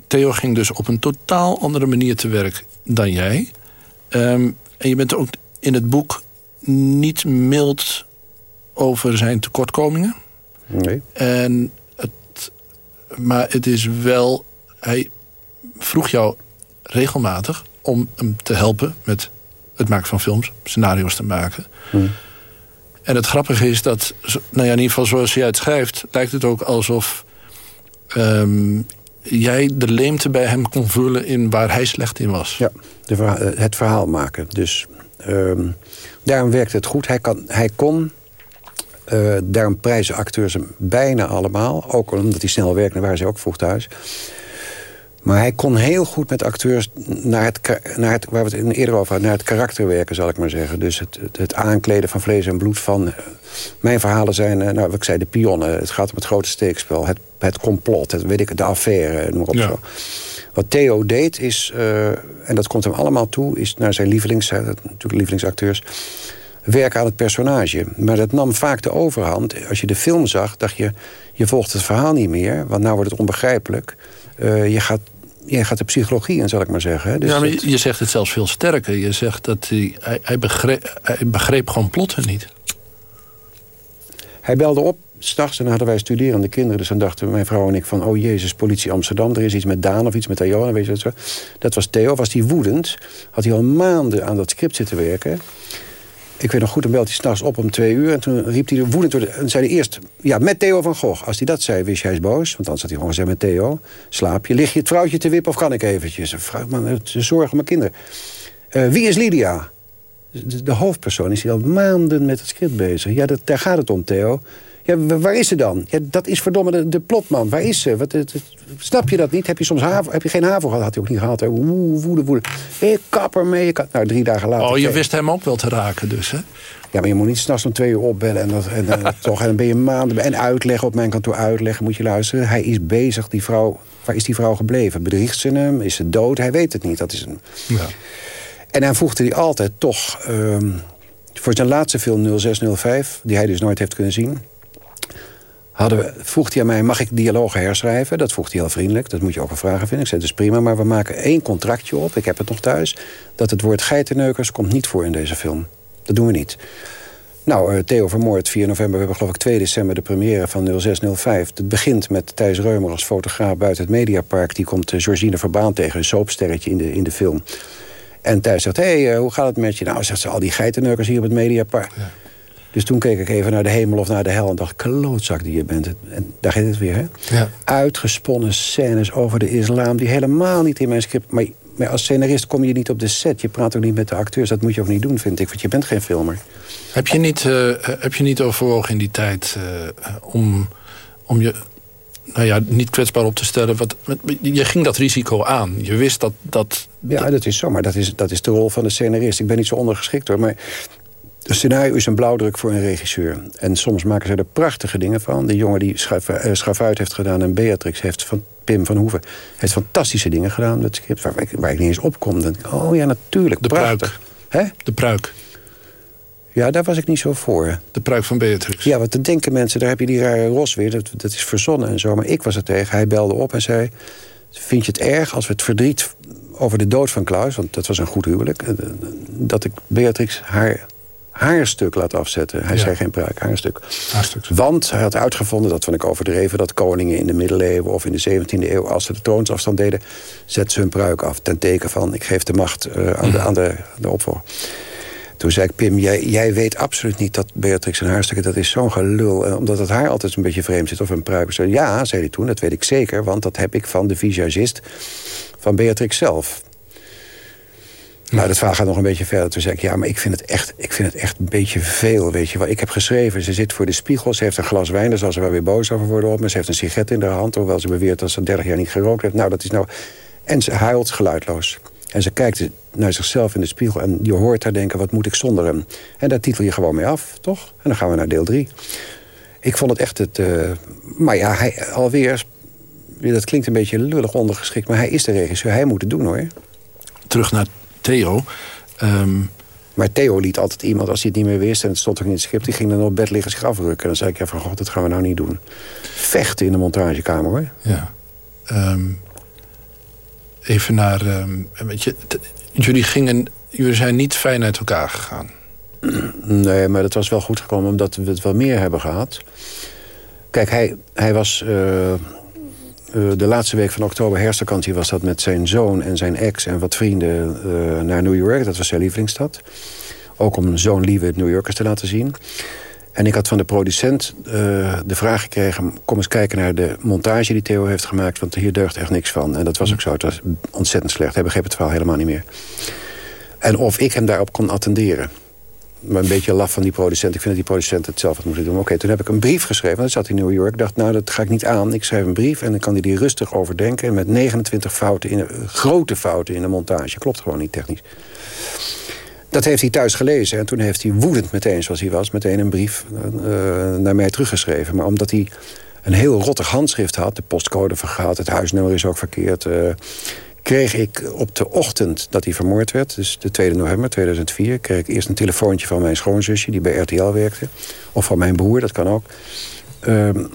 Theo ging dus op een totaal andere manier te werk dan jij. Um, en je bent ook in het boek niet mild over zijn tekortkomingen. Nee. En het, maar het is wel... Hij vroeg jou regelmatig om hem te helpen met het maken van films, scenario's te maken. Hmm. En het grappige is dat, nou ja, in ieder geval zoals jij het schrijft... lijkt het ook alsof um, jij de leemte bij hem kon vullen... in waar hij slecht in was. Ja, de verhaal, eh, het verhaal maken. Dus um, daarom werkte het goed. Hij, kan, hij kon... Uh, daarom prijzen acteurs hem bijna allemaal. Ook omdat hij snel werkte, waar ze ook vroeg thuis. Maar hij kon heel goed met acteurs naar het, naar het, waar we het eerder over hadden, naar het karakter werken, zal ik maar zeggen. Dus het, het, aankleden van vlees en bloed van. Eh, mijn verhalen zijn, eh, nou, wat ik zei, de pionnen. Het gaat om het grote steekspel, het, het complot, het, weet ik, de affaire, noem maar op zo. Wat Theo deed is, uh, en dat komt hem allemaal toe, is naar zijn lievelings, natuurlijk lievelingsacteurs, werken aan het personage. Maar dat nam vaak de overhand. Als je de film zag, dacht je, je volgt het verhaal niet meer, want nou wordt het onbegrijpelijk. Uh, je, gaat, je gaat de psychologie in, zal ik maar zeggen. Dus ja, maar je, zegt het zelfs veel sterker. Je zegt dat hij, hij, hij, begreep, hij begreep gewoon plotten niet. Hij belde op s'nachts en dan hadden wij studerende kinderen. Dus dan dachten mijn vrouw en ik van... oh jezus, politie Amsterdam, er is iets met Daan of iets met Ayona. Weet je dat, zo. dat was Theo. Was hij woedend, had hij al maanden aan dat script zitten werken... Ik weet nog goed, dan belt hij s'nachts op om twee uur. En toen riep hij woedend door En zei hij eerst, ja, met Theo van Gogh. Als hij dat zei, wist hij is boos. Want dan zat hij gewoon gezegd met Theo. Slaap je? Lig je het vrouwtje te wippen of kan ik eventjes? Vrouw, man, ze zorgen mijn kinderen. Uh, wie is Lydia? De, de, hoofdpersoon is hier al maanden met het script bezig. Ja, dat, daar gaat het om, Theo. Ja, waar is ze dan? Ja, dat is verdomme de, de plotman. Waar is ze? Wat, het, snap je dat niet? Heb je soms haven, heb je geen haven gehad? Had hij ook niet gehad. Oeh, woede, woede. Ik kap ermee. Nou, drie dagen later. Oh, je wist hem ook wel te raken dus, hè? Ja, maar je moet niet s'nachts om twee uur opbellen. En, dat, en, uh, <laughs> toch, en dan ben je maanden... En uitleggen, op mijn kantoor uitleggen, moet je luisteren. Hij is bezig, die vrouw... Waar is die vrouw gebleven? Bedriegt ze hem? Is ze dood? Hij weet het niet. Dat is een... Ja. En dan voegde hij altijd toch... Um, voor zijn laatste film 0605, die hij dus nooit heeft kunnen zien hadden we, vroeg hij aan mij, mag ik dialogen herschrijven? Dat vroeg hij heel vriendelijk, dat moet je ook een vragen vinden. Ik zei, dat is prima, maar we maken één contractje op, ik heb het nog thuis... dat het woord geitenneukers komt niet voor in deze film. Dat doen we niet. Nou, uh, Theo Vermoord, 4 november, we hebben geloof ik 2 december de première van 0605. Het begint met Thijs Reumer als fotograaf buiten het Mediapark. Die komt uh, Georgine Verbaan tegen, een soapsterretje in de, in de film. En Thijs zegt, hé, hey, uh, hoe gaat het met je? Nou, zegt ze, al die geitenneukers hier op het Mediapark. Dus toen keek ik even naar de hemel of naar de hel... en dacht, klootzak die je bent. En daar ging het weer, hè? Ja. Uitgesponnen scènes over de islam... die helemaal niet in mijn script... Maar, maar als scenarist kom je niet op de set. Je praat ook niet met de acteurs. Dat moet je ook niet doen, vind ik. Want je bent geen filmer. Heb je niet, uh, heb je niet overwogen in die tijd... Uh, om, om je nou ja, niet kwetsbaar op te stellen. Wat, je ging dat risico aan. Je wist dat... dat ja, dat is zo, maar dat is, dat is de rol van de scenarist. Ik ben niet zo ondergeschikt hoor, maar een scenario is een blauwdruk voor een regisseur. En soms maken ze er prachtige dingen van. De jongen die eh, Schafuit heeft gedaan en Beatrix heeft van Pim van Hoeven... heeft fantastische dingen gedaan met script waar, ik, waar ik niet eens op kom. Dan, oh ja, natuurlijk, De prachtig. pruik. Hè? De pruik. Ja, daar was ik niet zo voor. De pruik van Beatrix? Ja, want dan denken mensen, daar heb je die rare Ros weer. Dat, dat is verzonnen en zo. Maar ik was er tegen. Hij belde op en zei... Vind je het erg als we het verdriet over de dood van Klaus... want dat was een goed huwelijk... eh, dat ik Beatrix haar haarstuk laat afzetten. Hij Ja. zei geen pruik, haarstuk. Haarstuk. Want hij had uitgevonden, dat vond ik overdreven... dat koningen in de middeleeuwen of in de 17e eeuw... als ze de troonsafstand deden, zetten ze hun pruik af. Ten teken van, ik geef de macht eh, aan, de, aan de, de opvolger. Toen zei ik, Pim, jij, jij weet absoluut niet dat Beatrix een haarstuk... dat is zo'n gelul, eh, omdat het haar altijd een beetje vreemd zit... of een pruik. Ja, zei hij toen, dat weet ik zeker... want dat heb ik van de visagist van Beatrix zelf. Nou, dat verhaal gaat nog een beetje verder. Toen zei ik, ja, maar ik vind het echt, ik vind het echt een beetje veel, weet je wel. Ik heb geschreven, ze zit voor de spiegel, ze heeft een glas wijn... daar zal ze wel weer boos over worden op. Ze heeft een sigaret in haar hand, hoewel ze beweert dat ze 30 jaar niet gerookt heeft. Nou, dat is nou... En ze huilt geluidloos. En ze kijkt naar zichzelf in de spiegel en je hoort haar denken... wat moet ik zonder hem? En daar titel je gewoon mee af, toch? En dan gaan we naar deel 3. Ik vond het echt het... eh, maar ja, hij alweer... Dat klinkt een beetje lullig ondergeschikt, maar hij is de regisseur. Hij moet het doen, hoor. Terug naar Theo. Ehm, Maar Theo liet altijd iemand, als hij het niet meer wist... en het stond ook in het script, die ging dan op bed liggen zich afrukken. En dan zei ik, ja, van god, dat gaan we nou niet doen. Vechten in de montagekamer, hoor. ja. Ehm, even naar... ehm, weet je, jullie, gingen, jullie zijn niet fijn uit elkaar gegaan. <clears throat> Nee, maar dat was wel goed gekomen omdat we het wel meer hebben gehad. Kijk, hij, hij was... eh, eh, de laatste week van oktober, herfstvakantie, was dat met zijn zoon en zijn ex en wat vrienden eh, naar New York. Dat was zijn lievelingsstad. Ook om zo'n lieve New Yorkers te laten zien. En ik had van de producent eh, de vraag gekregen... kom eens kijken naar de montage die Theo heeft gemaakt... want hier deugt echt niks van. En dat was ook zo. Het was ontzettend slecht. Hij begreep het verhaal helemaal niet meer. En of ik hem daarop kon attenderen. Maar een beetje laf van die producent. Ik vind dat die producent het zelf had moeten doen. Oké, toen heb ik een brief geschreven. Dat zat in New York. Ik dacht, nou, dat ga ik niet aan. Ik schrijf een brief en dan kan hij die rustig overdenken. En met 29 fouten, in de, grote fouten in de montage. Klopt gewoon niet technisch. Dat heeft hij thuis gelezen. En toen heeft hij woedend meteen, zoals hij was... meteen een brief eh, naar mij teruggeschreven. Maar omdat hij een heel rottig handschrift had... de postcode vergaat, het huisnummer is ook verkeerd... eh, kreeg ik op de ochtend dat hij vermoord werd... dus de 2 november 2004... kreeg ik eerst een telefoontje van mijn schoonzusje... die bij RTL werkte. Of van mijn broer, dat kan ook. Ehm,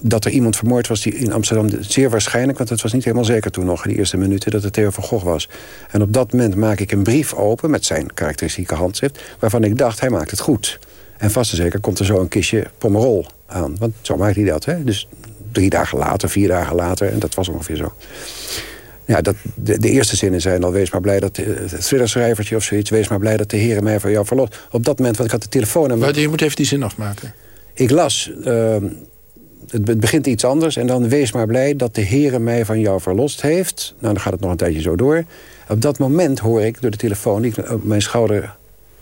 dat er iemand vermoord was die in Amsterdam... zeer waarschijnlijk, want het was niet helemaal zeker toen nog... in de eerste minuten, dat het Theo van Gogh was. En op dat moment maak ik een brief open... met zijn karakteristieke handschrift... waarvan ik dacht, hij maakt het goed. En vast en zeker komt er zo een kistje pommerol aan. Want zo maakt hij dat, hè? Dus drie dagen later, vier dagen later... en dat was ongeveer zo. Ja, dat, de, de eerste zinnen zijn al... wees maar blij dat... eh, het thrillerschrijvertje of zoiets... wees maar blij dat de heren mij van jou verlost. Op dat moment, want ik had de telefoon... En Maar je moet even die zin afmaken. ik las, ehm, het, het begint iets anders... en dan wees maar blij dat de Heere mij van jou verlost heeft. Nou, dan gaat het nog een tijdje zo door. Op dat moment hoor ik door de telefoon die ik op mijn schouder,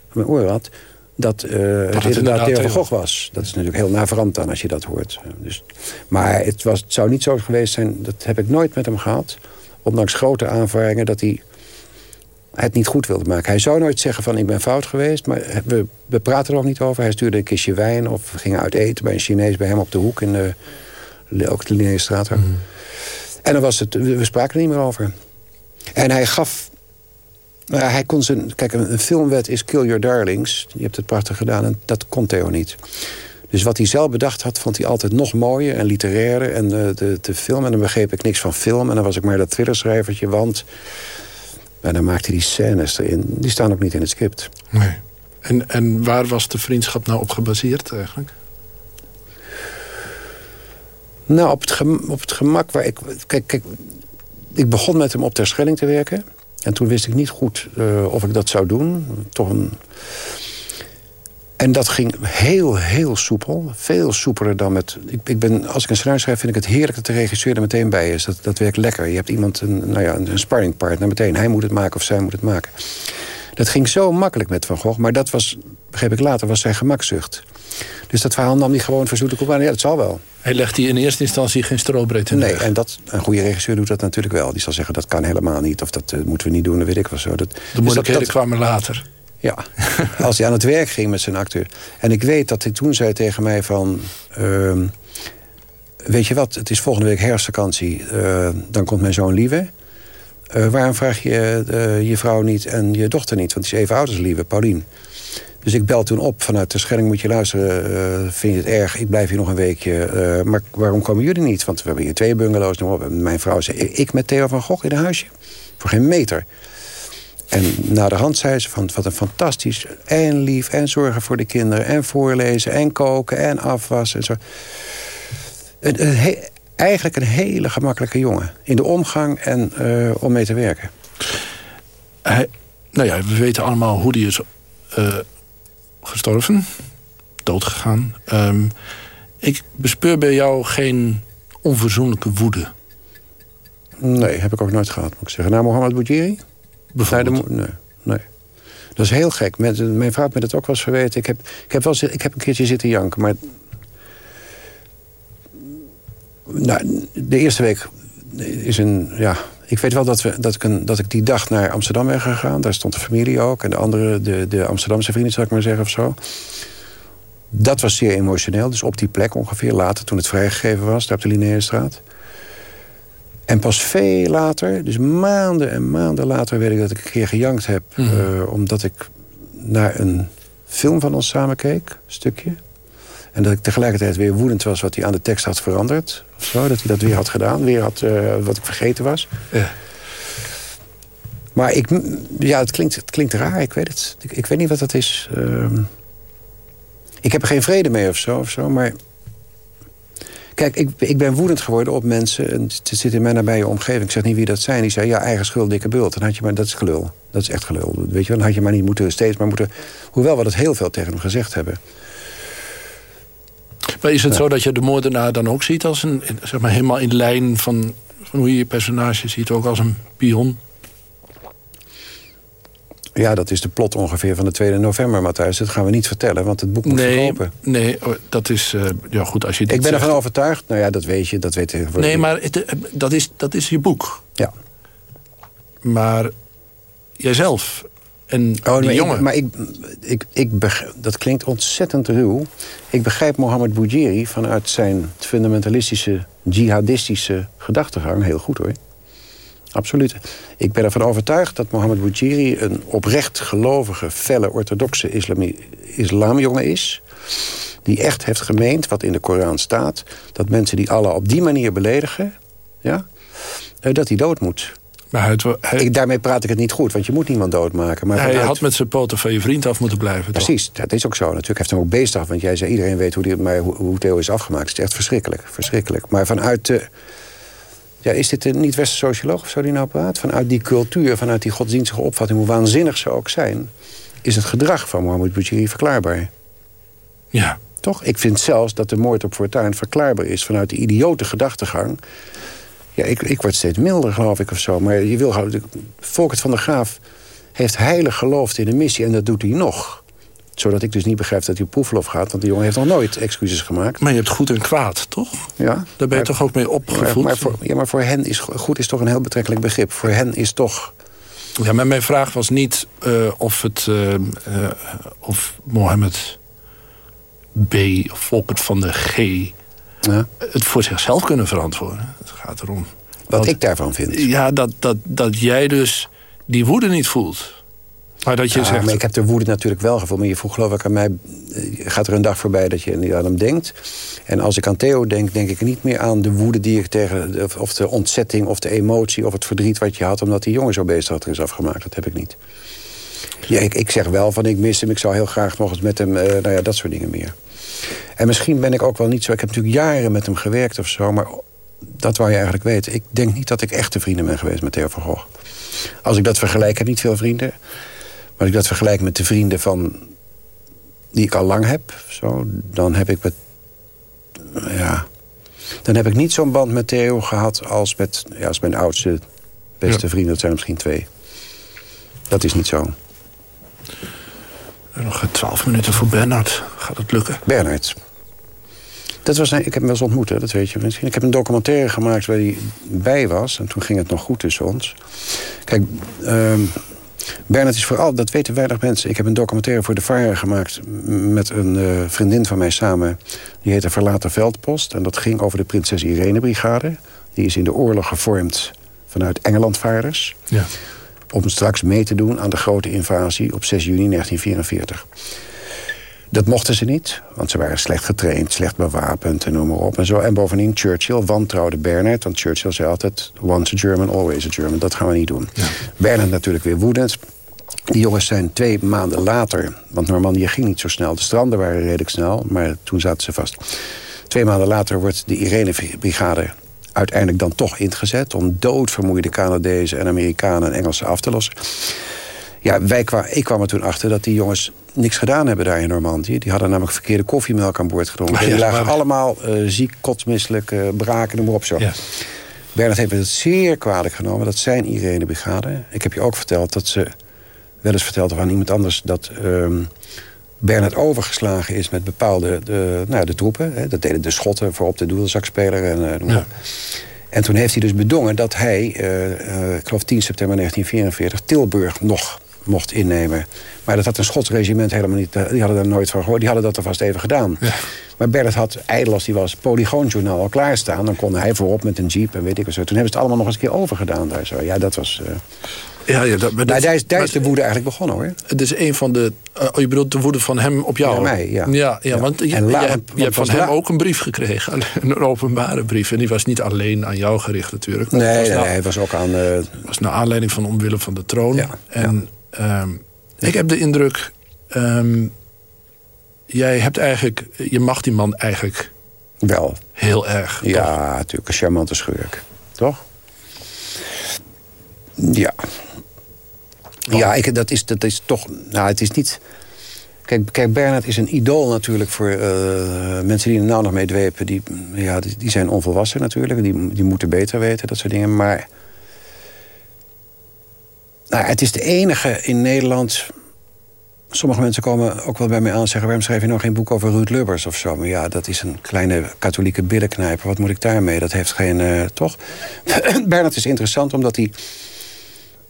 op mijn oor had... dat eh, het inderdaad inderdaad Theo van. Gogh was. Dat is natuurlijk heel naverant dan als je dat hoort. Dus, maar het, was, het zou niet zo geweest zijn, dat heb ik nooit met hem gehad... ondanks grote aanvaringen dat hij het niet goed wilde maken. Hij zou nooit zeggen van ik ben fout geweest, maar we, we praten er ook niet over. Hij stuurde een kistje wijn of we gingen uit eten bij een Chinees bij hem op de hoek in de, ook de Linnéestraat. Mhm. En dan was het, we spraken er niet meer over. En hij gaf, nou hij kon zijn, kijk een, een filmwet is kill your darlings. Je hebt het prachtig gedaan en dat kon Theo niet. Dus wat hij zelf bedacht had, vond hij altijd nog mooier en literairder. En eh, de, de film, en dan begreep ik niks van film. En dan was ik maar dat thrillerschrijvertje, want... En dan maakte hij die scènes erin. Die staan ook niet in het script. Nee. En, en waar was de vriendschap nou op gebaseerd eigenlijk? Nou, op het, gem- op het gemak waar ik... Kijk, kijk, ik begon met hem op Terschelling te werken. En toen wist ik niet goed eh, of ik dat zou doen. Toch een... En dat ging heel, heel soepel. Veel soepeler dan met... Ik, ik ben, als ik een scenario schrijf, vind ik het heerlijk dat de regisseur er meteen bij is. Dat, dat werkt lekker. Je hebt iemand, een, nou ja, een sparringpartner meteen. Hij moet het maken of zij moet het maken. Dat ging zo makkelijk met Van Gogh. Maar dat was, begreep ik later, was zijn gemakzucht. Dus dat verhaal nam hij gewoon verzoetelijk op aan. Ja, dat zal wel. Hij legt die in eerste instantie geen strobreed in de Nee, weg. en dat, een goede regisseur doet dat natuurlijk wel. Die zal zeggen, dat kan helemaal niet. Of dat eh, moeten we niet doen, dat weet ik wel zo. Dat, De dus moeilijkheden dat- kwamen later. Ja, <laughs> als hij aan het werk ging met zijn acteur. En ik weet dat hij toen zei tegen mij van... ehm, weet je wat, het is volgende week herfstvakantie. eh, dan komt mijn zoon Lieve. Eh, waarom vraag je eh, je vrouw niet en je dochter niet? Want die is even oud als Lieve, Paulien. Dus ik bel toen op vanuit de Schelling moet je luisteren. vind je het erg? Ik blijf hier nog een weekje. maar waarom komen jullie niet? Want we hebben hier twee bungalows. Mijn vrouw zei, ik met Theo van Gogh in een huisje? Voor geen meter. En na de hand zei ze van wat een fantastisch. En lief en zorgen voor de kinderen. En voorlezen en koken en afwassen. En zo. Een, een he- eigenlijk een hele gemakkelijke jongen. In de omgang en eh, om mee te werken. Hij, nou ja, we weten allemaal hoe die is eh, gestorven. Doodgegaan. Ehm, ik bespeur bij jou geen onverzoenlijke woede. Nee, heb ik ook nooit gehad, moet ik zeggen. Nou, Mohammed Boudjeri? Nee, nee. Dat is heel gek. Mijn vrouw heeft me dat ook wel eens verweten. Ik heb, ik, heb wel, ik heb een keertje zitten janken, maar... Nou, de eerste week is een... Ja, ik weet wel dat, we, dat, ik een, dat ik die dag naar Amsterdam ben gegaan. Daar stond de familie ook. En de andere, de, de Amsterdamse vrienden, zal ik maar zeggen, of zo. Dat was zeer emotioneel. Dus op die plek ongeveer later, toen het vrijgegeven was... daar op de Linnaeusstraat. En pas veel later, dus maanden en maanden later... weet ik dat ik een keer gejankt heb. eh, omdat ik naar een film van ons samen keek, een stukje. En dat ik tegelijkertijd weer woedend was wat hij aan de tekst had veranderd. Of zo, dat hij dat weer had gedaan. Weer had eh, wat ik vergeten was. Ja. Maar ik, ja, het, klinkt, het klinkt raar, ik weet het. Ik, ik weet niet wat dat is. Ehm, ik heb er geen vrede mee of zo, of zo maar... Kijk, ik, ik ben woedend geworden op mensen. En het zit in mijn nabije omgeving. Ik zeg niet wie dat zijn. Die zei, ja, eigen schuld, dikke bult. Dan had je maar, dat is gelul. Dat is echt gelul. Weet je wel, dan had je maar niet moeten, steeds maar moeten... Hoewel we dat heel veel tegen hem gezegd hebben. Maar is het zo dat je de moordenaar dan ook ziet als een, zeg maar, helemaal in lijn van, van hoe je je personage ziet, ook als een pion? Ja, dat is de plot ongeveer van de 2 november, Matthijs. Dat gaan we niet vertellen, want het boek moet Nee, verkopen. nee, oh, dat is eh, ja goed als je dit Ik ben zegt. ervan overtuigd. Nou ja, dat weet je. Dat weet tegenwoordig Nee, maar het, eh, dat, is, dat is je boek. Ja. Maar jijzelf en Oh, die maar jongen. Ik, maar ik, ik, dat klinkt ontzettend ruw. Ik begrijp Mohammed Boudjeri vanuit zijn fundamentalistische, jihadistische gedachtegang heel goed hoor. Absoluut. Ik ben ervan overtuigd dat Mohammed Boudjeri een oprecht gelovige, felle, orthodoxe islami- islamjongen is. Die echt heeft gemeend wat in de Koran staat. Dat mensen die Allah op die manier beledigen, ja, eh, dat hij dood moet. maar hij, hij, Ik, daarmee praat ik het niet goed, want je moet niemand doodmaken. Maar hij vanuit- had met zijn poten van je vriend af moeten blijven. toch? Precies, dat is ook zo. Natuurlijk heeft hem ook beestdag. Want jij zei, iedereen weet hoe, die, maar hoe, hoe Theo is afgemaakt. Het is echt verschrikkelijk. verschrikkelijk. Maar vanuit de... Ja, is dit een niet-westerse socioloog of zo die nou praat? Vanuit die cultuur, vanuit die godsdienstige opvatting... hoe waanzinnig ze ook zijn... is het gedrag van Mohammed Boudjiri verklaarbaar. Ja. Toch? Ik vind zelfs dat de moord op Fortuyn verklaarbaar is... vanuit de idiote gedachtegang. Ja, ik, ik word steeds milder, geloof ik, of zo. Maar je wil... gewoon- Volkert van der Graaf heeft heilig geloofd in de missie... en dat doet hij nog. Zodat ik dus niet begrijp dat hij op Proeflof gaat... want die jongen heeft nog nooit excuses gemaakt. Maar je hebt goed en kwaad, toch? Ja, Daar ben je maar- toch ook mee Maar, opgevoed? maar voor, ja, maar voor hen is go- goed is toch een heel betrekkelijk begrip. Voor hen is toch... Ja, maar mijn vraag was niet eh, of het eh, eh, of Mohammed B of Volkert van de G Ja, het voor zichzelf kunnen verantwoorden. Het gaat erom. wat Want- ik daarvan vind. Ja, dat, dat, dat jij dus die woede niet voelt. Maar dat je Ja, zegt... maar ik heb de woede natuurlijk wel gevoeld. Maar je vroeg geloof ik aan mij... eh, gaat er een dag voorbij dat je niet aan hem denkt. En als ik aan Theo denk, denk ik niet meer aan de woede die ik tegen... of- de ontzetting, of de emotie, of het verdriet wat je had... omdat die jongen zo bezig had er is afgemaakt. Dat heb ik niet. Ja, ik, ik zeg wel van ik mis hem, ik zou heel graag nog eens met hem... eh, nou ja, dat soort dingen meer. En misschien ben ik ook wel niet zo... Ik heb natuurlijk jaren met hem gewerkt of zo, maar... Dat wou je eigenlijk weten. Ik denk niet dat ik echte vrienden ben geweest met Theo van Gogh. Als ik dat vergelijk, ik heb niet veel vrienden. Maar als ik dat vergelijk met de vrienden van die ik al lang heb, zo, dan heb ik met. Ja. Dan heb ik niet zo'n band met Theo gehad als met ja, als mijn oudste beste Ja. vrienden. Dat zijn er misschien twee. Dat is niet zo. Nog twaalf minuten voor Bernard. Gaat het lukken? Bernhard. Dat was, ik heb hem wel eens ontmoet, hè, dat weet je misschien. Ik heb een documentaire gemaakt waar hij bij was. En toen ging het nog goed tussen ons. Kijk, ehm Bernhard is vooral, dat weten weinig mensen. Ik heb een documentaire voor de Vara gemaakt met een eh, vriendin van mij samen. Die heette Verlaten Veldpost. En dat ging over de Prinses Irene Brigade. Die is in de oorlog gevormd vanuit Engelandvaarders. Ja. Om straks mee te doen aan de grote invasie op 6 juni 1944. Dat mochten ze niet, want ze waren slecht getraind, slecht bewapend en noem maar op. En, zo. en bovendien, Churchill wantrouwde Bernard, want Churchill zei altijd... once a German, always a German, dat gaan we niet doen. Ja. Bernard natuurlijk weer woedend. Die jongens zijn twee maanden later, want Normandië ging niet zo snel. De stranden waren redelijk snel, maar toen zaten ze vast. Twee maanden later wordt de Irene-brigade uiteindelijk dan toch ingezet... om doodvermoeide Canadezen en Amerikanen en Engelsen af te lossen. Ja, wij kwam, ik kwam er toen achter dat die jongens niks gedaan hebben daar in Normandië. Die hadden namelijk verkeerde koffiemelk aan boord gedronken. Ah, die lagen allemaal uh, ziek, kotsmisselijk, uh, braken, noem maar op zo. Ja. Bernard heeft het zeer kwalijk genomen. Dat zijn Irene-brigade. Ik heb je ook verteld dat ze... wel eens verteld aan iemand anders... dat um, Bernard overgeslagen is met bepaalde de, nou, de troepen. Hè. Dat deden de Schotten voorop de doelzakspeler. En, uh, ja. en toen heeft hij dus bedongen dat hij, ik geloof 10 september 1944... Tilburg nog mocht innemen. Maar dat had een Schots regiment helemaal niet... Die hadden daar nooit van gehoord. Die hadden dat er vast even gedaan. Ja. Maar Bernard had, ijdel als die was, Polygoonjournaal al klaarstaan. Dan kon hij voorop met een jeep en weet ik wat zo. Toen hebben ze het allemaal nog eens een keer overgedaan daar zo. Ja, dat was... Uh... Ja, ja, dat, maar dat, daar, is, daar is de woede eigenlijk begonnen hoor. Het is een van de. Uh, je bedoelt de woede van hem op jou? Ja, mij, ja. Ja, ja, want je, je, je hebt van hem ook een brief gekregen. <laughs> Een openbare brief. En die was niet alleen aan jou gericht natuurlijk. Nee, nee, nou, hij was ook aan. Uh... was naar aanleiding van omwille van de troon. Ja, en um, ik heb de indruk... Um, jij hebt eigenlijk... Je mag die man eigenlijk... Wel. Heel erg. Ja, natuurlijk. Een charmante schurk. Toch? Ja. Ja, ik, dat, is, dat is toch... Nou, het is niet... Kijk, kijk Bernard is een idool natuurlijk voor uh, mensen die er nou nog mee dwepen. Die, ja, die, die, zijn onvolwassen natuurlijk. Die, die moeten beter weten, dat soort dingen. Maar nou, het is de enige in Nederland... Sommige mensen komen ook wel bij mij aan en zeggen... waarom schrijf je nou geen boek over Ruud Lubbers of zo? Maar ja, dat is een kleine katholieke billenknijper. Wat moet ik daarmee? Dat heeft geen... Uh, toch? <clears throat> Bernard is interessant omdat hij...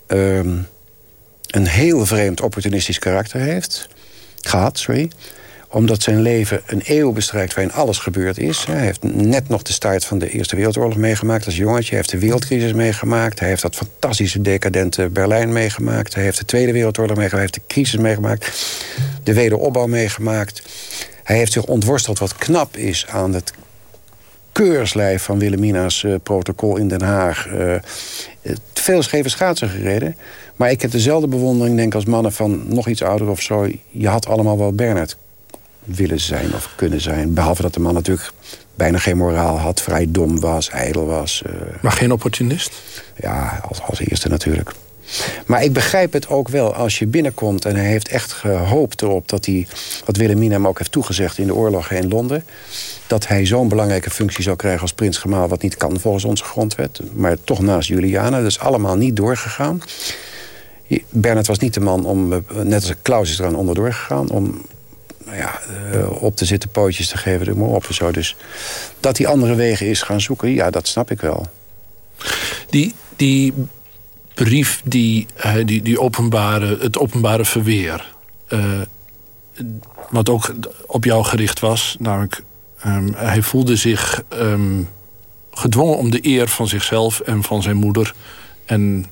Uh, een heel vreemd opportunistisch karakter heeft. Gehad, sorry omdat zijn leven een eeuw bestrijkt waarin alles gebeurd is. Hij heeft net nog de start van de Eerste Wereldoorlog meegemaakt als jongetje. Hij heeft de wereldcrisis meegemaakt. Hij heeft dat fantastische decadente Berlijn meegemaakt. Hij heeft de Tweede Wereldoorlog meegemaakt. Hij heeft de crisis meegemaakt. De wederopbouw meegemaakt. Hij heeft zich ontworsteld wat knap is aan het keurslijf van Wilhelmina's uh, protocol in Den Haag. Uh, veel scheve schaatsen gereden. Maar ik heb dezelfde bewondering, denk als mannen van nog iets ouder of zo. Je had allemaal wel Bernard willen zijn of kunnen zijn. Behalve dat de man natuurlijk bijna geen moraal had, vrij dom was, ijdel was. Uh... Maar geen opportunist? Ja, als, als eerste natuurlijk. Maar ik begrijp het ook wel als je binnenkomt... en hij heeft echt gehoopt erop dat hij... wat Wilhelmina hem ook heeft toegezegd in de oorlogen in Londen... dat hij zo'n belangrijke functie zou krijgen als prins-gemaal... wat niet kan volgens onze grondwet, maar toch naast Juliana. Dat is allemaal niet doorgegaan. Bernard was niet de man om, eh, net als Klaus is eraan onderdoor gegaan... om nou uh, op te zitten pootjes te geven, doe maar op en zo. Dus dat hij andere wegen is gaan zoeken, ja, dat snap ik wel. Die, die brief, die, uh, die, die openbare, het openbare verweer... Uh, wat ook op jou gericht was, namelijk... Um, hij voelde zich um, gedwongen om de eer van zichzelf en van zijn moeder... en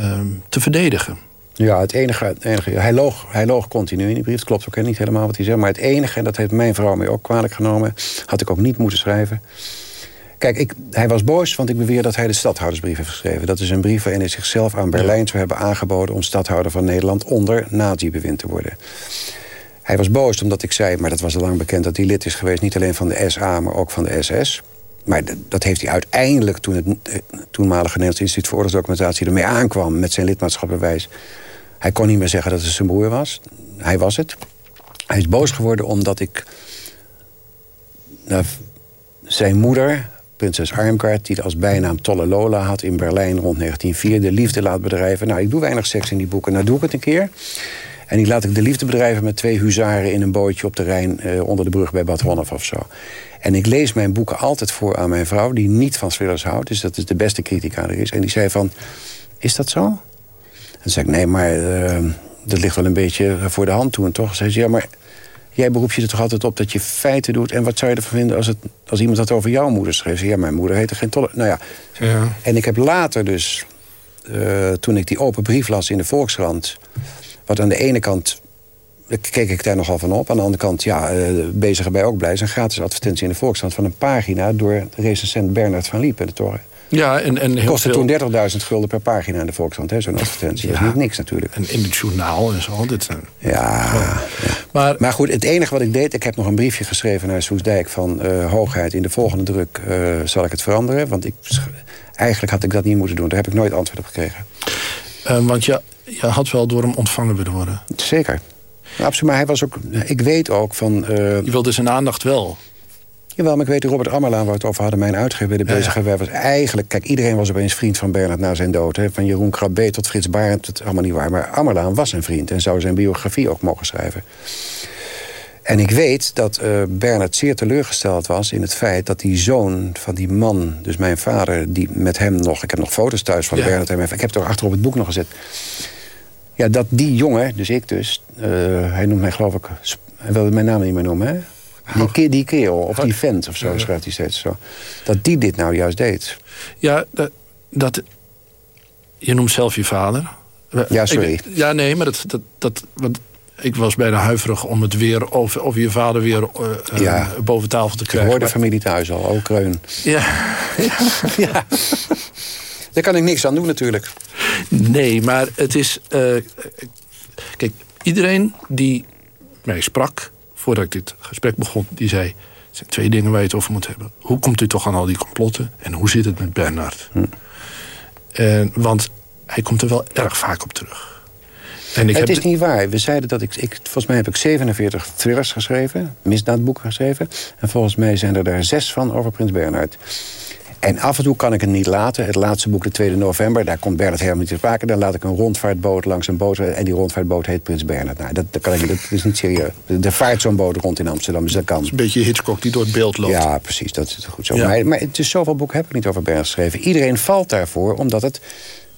um, te verdedigen. Ja, het enige, het enige hij, loog, hij loog continu in die brief. Het klopt ook niet helemaal wat hij zegt. Maar het enige, en dat heeft mijn vrouw mij ook kwalijk genomen... had ik ook niet moeten schrijven. Kijk, ik, hij was boos, want ik beweer dat hij de stadhoudersbrief heeft geschreven. Dat is een brief waarin hij zichzelf aan Berlijn zou hebben aangeboden... om stadhouder van Nederland onder nazi-bewind te worden. Hij was boos omdat ik zei, maar dat was al lang bekend... dat hij lid is geweest niet alleen van de SA, maar ook van de SS... Maar dat heeft hij uiteindelijk, toen het eh, toenmalige Nederlands Instituut voor Oorlogsdocumentatie ermee aankwam met zijn lidmaatschapbewijs, hij kon niet meer zeggen dat het zijn broer was. Hij was het. Hij is boos geworden omdat ik... Zijn moeder, prinses Armgard... die als bijnaam Tolle Lola had in Berlijn rond 1904... de liefde laat bedrijven. Nou, ik doe weinig seks in die boeken. Nou doe ik het een keer. En die laat ik de liefde bedrijven met twee huzaren... in een bootje op de Rijn eh, onder de brug bij Bad Honnef of zo. En ik lees mijn boeken altijd voor aan mijn vrouw... die niet van thrillers houdt. Dus dat is de beste critica er is. En die zei van, is dat zo? Dan zei ik, nee, maar uh, dat ligt wel een beetje voor de hand toen, toch? Zei ze, ja, maar jij beroep je er toch altijd op dat je feiten doet... en wat zou je ervan vinden als, het, als iemand dat over jouw moeder schreef? Ja, mijn moeder heette geen tolle... Nou ja. ja. En ik heb later dus, uh, toen ik die open brief las in de Volkskrant... wat aan de ene kant keek ik daar nogal van op. Aan de andere kant, ja, uh, bezig erbij ook blij. een gratis advertentie in de Volkskrant van een pagina... door recensent Bernard van Liep in de Toren. Ja, en, en heel Kostte veel... toen 30.000 gulden per pagina in de Volkskrant, hè, zo'n advertentie. Dat is niet niks natuurlijk. En in het journaal en zo. Dit zijn... ja, ja. Maar, maar goed, het enige wat ik deed... ik heb nog een briefje geschreven naar Soesdijk van... Uh, hoogheid, in de volgende druk uh, zal ik het veranderen. Want ik, eigenlijk had ik dat niet moeten doen. Daar heb ik nooit antwoord op gekregen. Uh, want je, je had wel door hem ontvangen willen worden. Zeker. Absoluut, maar hij was ook... Ik weet ook van... je wilde zijn aandacht wel. Jawel, maar ik weet, Robert Ammerlaan, waar we het over hadden... mijn uitgever bij de bezige ja, ja. was eigenlijk... Kijk, iedereen was opeens vriend van Bernard na zijn dood. Hè? Van Jeroen Krabbe tot Frits Barend, het allemaal niet waar. Maar Ammerlaan was een vriend en zou zijn biografie ook mogen schrijven. En ik weet dat uh, Bernard zeer teleurgesteld was in het feit... dat die zoon van die man, dus mijn vader, die met hem nog... ik heb nog foto's thuis van ja. Bernard en mijn Ik heb het er achter op het boek nog gezet. Ja, dat die jongen, dus ik dus... Uh, hij noemt mij geloof ik... Hij wilde mijn naam niet meer noemen, hè? Die, ke die kerel, of die vent of zo, schrijft hij steeds zo. Dat die dit nou juist deed. Ja, dat... dat je noemt zelf je vader. Ja, sorry. Ik, ja, nee, maar dat... dat, dat want ik was bijna huiverig om het weer over, over je vader weer uh, ja. uh, boven tafel te krijgen. Ik hoor de familie thuis al, ook kreun. Ja. ja. <laughs> ja. Daar kan ik niks aan doen natuurlijk. Nee, maar het is... Uh, kijk, iedereen die mij sprak voordat ik dit gesprek begon, die zei... er zijn twee dingen waar je het over moet hebben. Hoe komt u toch aan al die complotten? En hoe zit het met Bernard? Hm. En, want hij komt er wel erg vaak op terug. En ik het is niet waar. We zeiden dat ik, ik... Volgens mij heb ik 47 thrillers geschreven. Misdaadboeken geschreven. En volgens mij zijn er daar zes van over Prins Bernhard. En af en toe kan ik het niet laten. Het laatste boek, de 2 november, daar komt Bernard helemaal niet te sprake. Dan laat ik een rondvaartboot langs een boot. En die rondvaartboot heet Prins Bernard. Nou, dat, dat, kan ik, dat is niet serieus. Er vaart zo'n boot rond in Amsterdam, dus dat kan. Is een beetje Hitchcock die door het beeld loopt. Ja, precies. Dat is goed zo. Ja. Maar, maar het is zoveel boeken heb ik niet over Bernard geschreven. Iedereen valt daarvoor, omdat het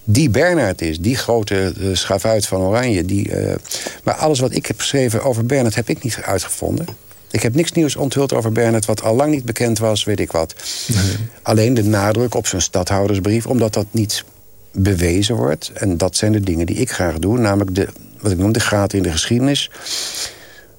die Bernard is. Die grote uh, schavuit van Oranje. Die, uh, maar alles wat ik heb geschreven over Bernard heb ik niet uitgevonden. Ik heb niks nieuws onthuld over Bernard wat al lang niet bekend was, weet ik wat. Nee. Alleen de nadruk op zijn stadhoudersbrief, omdat dat niet bewezen wordt. En dat zijn de dingen die ik graag doe, namelijk de, wat ik noem de gaten in de geschiedenis.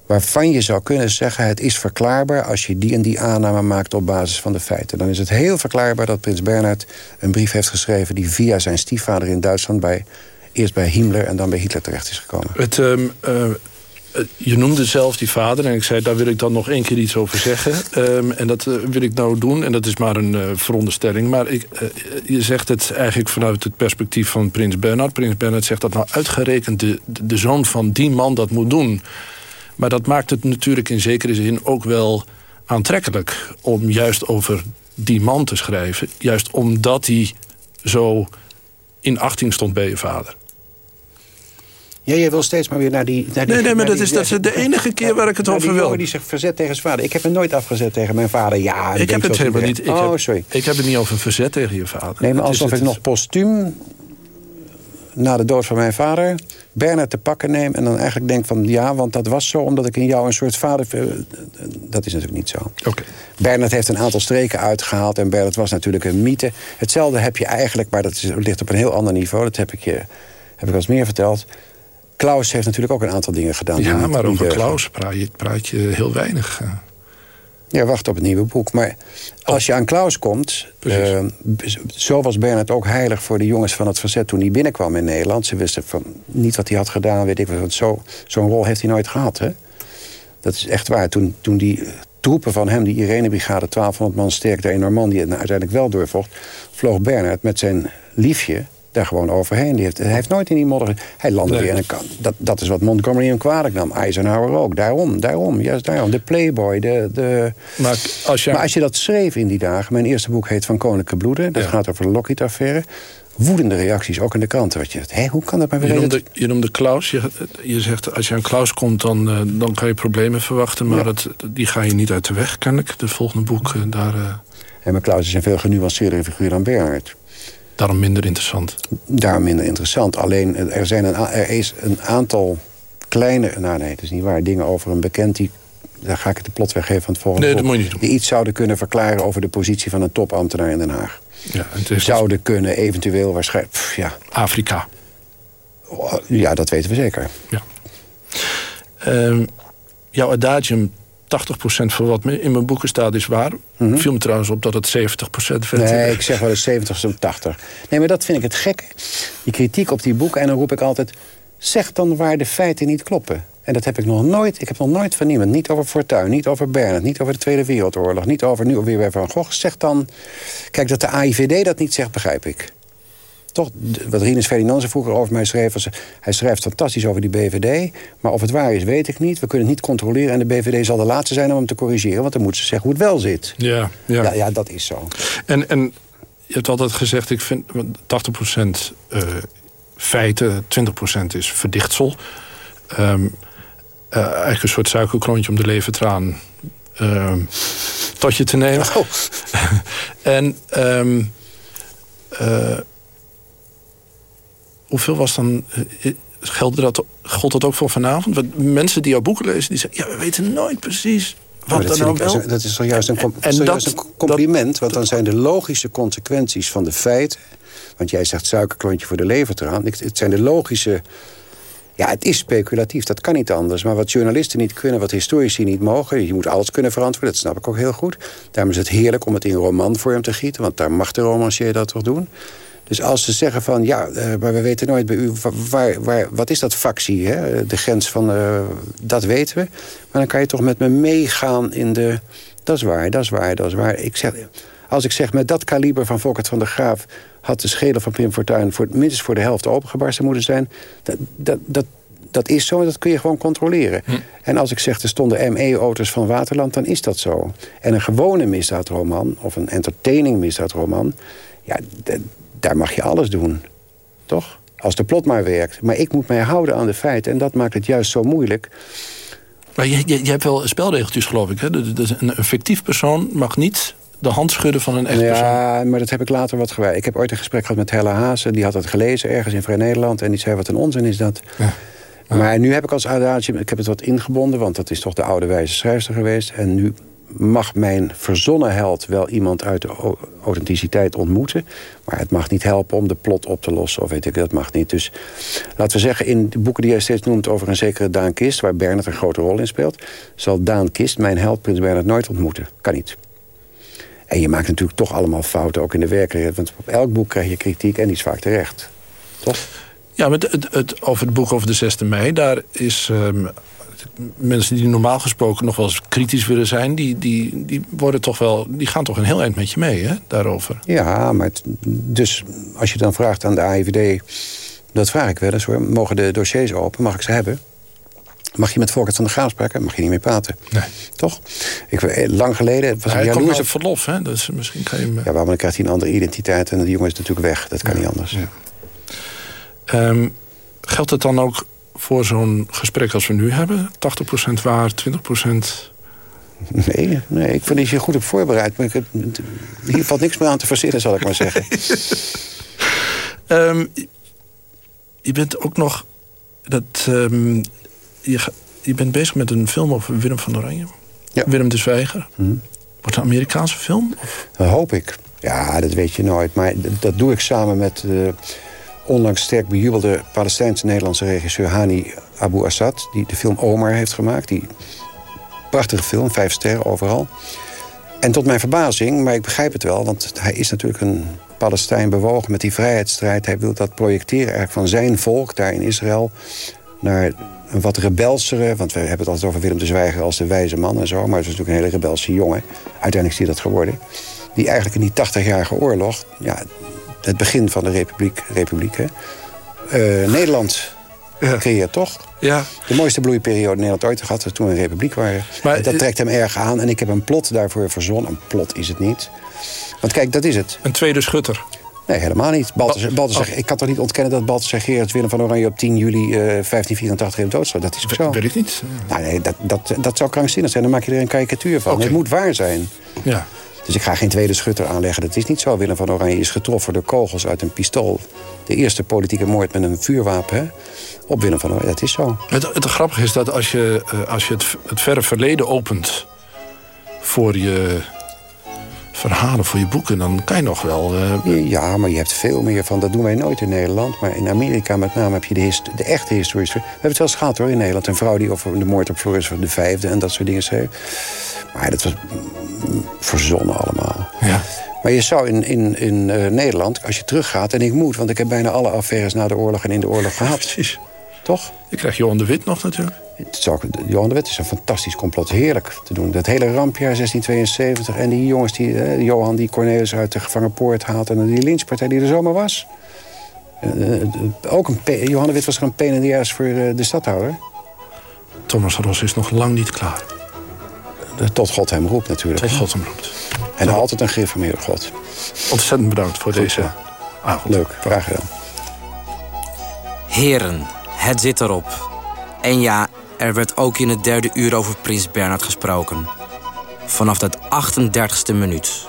Waarvan je zou kunnen zeggen, het is verklaarbaar als je die en die aanname maakt op basis van de feiten. Dan is het heel verklaarbaar dat prins Bernhard een brief heeft geschreven die via zijn stiefvader in Duitsland bij, eerst bij Himmler en dan bij Hitler terecht is gekomen. Het, um, uh je noemde zelf die vader en ik zei, daar wil ik dan nog één keer iets over zeggen. Um, en dat uh, wil ik nou doen en dat is maar een uh, veronderstelling. Maar ik, je zegt het eigenlijk vanuit het perspectief van prins Bernhard. Prins Bernhard zegt dat nou uitgerekend de, de, de zoon van die man dat moet doen. Maar dat maakt het natuurlijk in zekere zin ook wel aantrekkelijk... om juist over die man te schrijven. Juist omdat hij zo in achting stond bij je vader. Ja, je wil steeds maar weer naar die... Naar die nee, nee, maar dat die, is, dat is de <laughs> enige keer waar ik het over wil. die zich verzet tegen zijn vader. Ik heb me nooit afgezet tegen mijn vader. Ja, ik heb het helemaal niet. Ik oh, heb, sorry. Ik heb het niet over verzet tegen je vader. Nee, maar alsof ik nog postuum na de dood van mijn vader Bernard te pakken neem... en dan eigenlijk denk van ja, want dat was zo... omdat ik in jou een soort vader... Dat is natuurlijk niet zo. Okay. Bernard heeft een aantal streken uitgehaald... en Bernard was natuurlijk een mythe. Hetzelfde heb je eigenlijk, maar dat ligt op een heel ander niveau. Dat heb ik je heb ik al eens meer verteld. Klaus heeft natuurlijk ook een aantal dingen gedaan. Ja, maar over Klaus praat je, praat je heel weinig. Ja, wacht op het nieuwe boek. Maar als je aan Klaus komt... Uh, zo was Bernard ook heilig voor de jongens van het verzet... toen hij binnenkwam in Nederland. Ze wisten van niet wat hij had gedaan, weet ik. Zo'n zo rol heeft hij nooit gehad, hè? Dat is echt waar. Toen, toen die troepen van hem, die Irene-brigade... 1200 man sterk daar in Normandië en uiteindelijk wel doorvocht... vloog Bernard met zijn liefje daar gewoon overheen. Die heeft, hij heeft nooit in die modder... Hij landde nee. weer en dat, dat is wat Montgomery hem kwalijk nam. Eisenhower ook. Daarom, daarom, juist daarom. De Playboy, de... de... Maar, als je... maar als je dat schreef in die dagen... Mijn eerste boek heet Van Koninklijke Bloeden. Dat ja. gaat over de Lockheed-affaire. Woedende reacties, ook in de kranten. Wat je, hé, hoe kan dat maar weer? Je noemde, je noemde Klaus. Je, je zegt, als je aan Klaus komt, dan, uh, dan kan je problemen verwachten. Maar ja. dat, die ga je niet uit de weg, kennelijk. De volgende boek, uh, daar... Uh... En maar Klaus is een veel genuanceerdere figuur dan Bernhard. Daarom minder interessant. Daarom minder interessant. Alleen er, zijn een, er is een aantal kleine... Nou nee, het is niet waar. Dingen over een bekend... Die, daar ga ik het de plot weggeven van het volgende Nee, dat moet je niet doen. Die iets zouden kunnen verklaren over de positie van een topambtenaar in Den Haag. Ja, het zouden kunnen eventueel waarschijnlijk... Pff, ja. Afrika. Ja, dat weten we zeker. Ja. Ehm, jouw adagium 80% van wat in mijn boeken staat is waar. Mm viel me trouwens op dat het 70% vindt. Nee, ik zeg wel eens 70 of 80. Nee, maar dat vind ik het gekke. Die kritiek op die boeken. En dan roep ik altijd... zeg dan waar de feiten niet kloppen. En dat heb ik nog nooit, ik heb nog nooit van niemand. Niet over Fortuyn, niet over Bernard, niet over de Tweede Wereldoorlog... niet over nu weer Van Gogh. Zeg dan... Kijk, dat de AIVD dat niet zegt, begrijp ik. Toch, wat Rinus Ferdinand vroeger over mij schreef... Was, hij schrijft fantastisch over die BVD... maar of het waar is, weet ik niet. We kunnen het niet controleren en de BVD zal de laatste zijn om hem te corrigeren... want dan moeten ze zeggen hoe het wel zit. Ja, ja. ja, ja dat is zo. En, en je hebt altijd gezegd, ik vind 80% uh, feiten, 20% is verdichtsel... Um, uh, eigenlijk een soort suikerklontje om de levertraan uh, tot je te nemen. Oh. <laughs> en um, uh, hoeveel was dan... Uh, Geldt dat, gold dat ook voor vanavond? Want mensen die jouw boeken lezen, die zeggen... ja, we weten nooit precies wat dat, nou wel. dat is zojuist een, com en dat, een compliment. want dan zijn de logische consequenties van de feiten... want jij zegt suikerklontje voor de levertraan... het zijn de logische ja, het is speculatief, dat kan niet anders. Maar wat journalisten niet kunnen, wat historici niet mogen... je moet alles kunnen verantwoorden, dat snap ik ook heel goed. Daarom is het heerlijk om het in romanvorm te gieten... want daar mag de romancier dat toch doen. Dus als ze zeggen van, ja, uh, maar we weten nooit bij u... Waar, waar, wat is dat factie, hè? de grens van, uh, dat weten we. Maar dan kan je toch met me meegaan in de... dat is waar, dat is waar, dat is waar. Ik zeg, als ik zeg, met dat kaliber van Volkert van der Graaf had de schedel van Pim Fortuyn voor, minstens voor de helft opengebarsten moeten zijn. Dat, dat, dat, dat is zo en dat kun je gewoon controleren. Hm. En als ik zeg, er stonden ME-auto's van Waterland, dan is dat zo. En een gewone misdaadroman, of een entertaining misdaadroman... ja, daar mag je alles doen. Toch? Als de plot maar werkt. Maar ik moet mij houden aan de feiten. En dat maakt het juist zo moeilijk. Maar je, je, je hebt wel spelregeltjes, geloof ik. Hè? Dus een, een fictief persoon mag niet de hand schudden van een echt persoon. Ja, maar dat heb ik later wat gewijd. Ik heb ooit een gesprek gehad met Hella Haase. Die had het gelezen ergens in Vrij Nederland. En die zei, wat een onzin is dat. Ja. Maar nu heb ik als adagium, ik heb het wat ingebonden... want dat is toch de oude wijze schrijfster geweest. En nu mag mijn verzonnen held wel iemand uit de authenticiteit ontmoeten. Maar het mag niet helpen om de plot op te lossen. Of weet ik, dat mag niet. Dus laten we zeggen, in de boeken die jij steeds noemt... over een zekere Daan Kist, waar Bernard een grote rol in speelt... zal Daan Kist mijn held Prins Bernard nooit ontmoeten. Kan niet. En je maakt natuurlijk toch allemaal fouten, ook in de werkelijkheid. Want op elk boek krijg je kritiek en die is vaak terecht. Toch? Ja, met het, het, over het boek over de 6e mei... daar is... Um, mensen die normaal gesproken nog wel eens kritisch willen zijn... Die, die, die, worden toch wel, die gaan toch een heel eind met je mee, hè, daarover. Ja, maar dus als je dan vraagt aan de AIVD... dat vraag ik wel eens hoor, mogen de dossiers open, mag ik ze hebben? Mag je met Volkert van de Graaf spreken? Mag je niet meer praten. Nee. Toch? Ik, eh, lang geleden was hij jaloers... op verlof, hè? Dus misschien kan je hem... Ja, maar dan krijgt hij een andere identiteit... en die jongen is natuurlijk weg. Dat kan niet anders. Ja. Um, geldt het dan ook voor zo'n gesprek als we nu hebben? 80% waar, 20%... Nee, nee, ik vind dat je goed op voorbereid. Maar ik, hier valt niks meer aan te verzinnen, zal ik maar zeggen. um, <laughs> je bent ook nog... Dat, um, je, je bent bezig met een film over Willem van Oranje. Ja. Willem de Zwijger. Mm Wordt een Amerikaanse film? Dat hoop ik. Ja, dat weet je nooit. Maar dat doe ik samen met de onlangs sterk bejubelde Palestijnse-Nederlandse regisseur Hani Abu Assad... die de film Omar heeft gemaakt. Die prachtige film, vijf sterren overal. En tot mijn verbazing, maar ik begrijp het wel... want hij is natuurlijk een Palestijn bewogen met die vrijheidsstrijd. Hij wil dat projecteren eigenlijk van zijn volk daar in Israël... naar een wat rebelsere... want we hebben het altijd over Willem de Zwijger als de wijze man en zo... maar het is natuurlijk een hele rebelse jongen. Uiteindelijk is hij dat geworden. Die eigenlijk in die 80-jarige oorlog... Ja, het begin van de republiek, republiek hè, uh, Nederland ja. creëert, toch? Ja. De mooiste bloeiperiode Nederland ooit gehad, toen we een republiek waren. Maar, dat trekt hem erg aan en ik heb een plot daarvoor verzonnen. Een plot is het niet. Want kijk, dat is het. Een tweede schutter. Nee, helemaal niet. Balthasar, Balthasar, oh. Ik kan toch niet ontkennen dat Balthasar Gerard Willem van Oranje... op 10 juli uh, 1584 heeft doodslag. Dat is ook zo. Weet ik niet. Nou, nee, dat, dat, dat zou krankzinnig zijn. Dan maak je er een karikatuur van. Het moet waar zijn. Ja. Dus ik ga geen tweede schutter aanleggen. Dat is niet zo. Willem van Oranje is getroffen door kogels uit een pistool. De eerste politieke moord met een vuurwapen hè? op Willem van Oranje. Dat is zo. Het, het grappige is dat als je, eh, als je het, het verre verleden opent... voor je verhalen voor je boeken... dan kan je nog wel... Uh... Ja, maar je hebt veel meer van. Dat doen wij nooit in Nederland. Maar in Amerika met name heb je de, de echte historische... We hebben het wel eens gehad hoor in Nederland. Een vrouw die over de moord op Floris de Vijfde en dat soort dingen schreef. Maar dat was verzonnen allemaal. Ja. Maar je zou in, in, in uh, Nederland, als je teruggaat... en ik moet, want ik heb bijna alle affaires na de oorlog en in de oorlog gehad. Precies. Toch? Je krijgt Johan de Wit nog natuurlijk. Johan de Wit is een fantastisch complot. Heerlijk te doen. Dat hele rampjaar 1672. En die jongens, die, eh, Johan die Cornelis uit de gevangenpoort haalt... en die lynchpartij die er zomaar was. Uh, ook een Johan de Wit was er een pen in de voor uh, de stadhouder. Thomas Ros is nog lang niet klaar. Tot God hem roept natuurlijk. Tot God hem roept. En Zo. altijd een geïnformeerde God. Ontzettend bedankt voor Goed, deze ja. avond. Leuk, graag gedaan. Heren, het zit erop. En ja, er werd ook in het derde uur over Prins Bernhard gesproken. Vanaf de 38e minuut.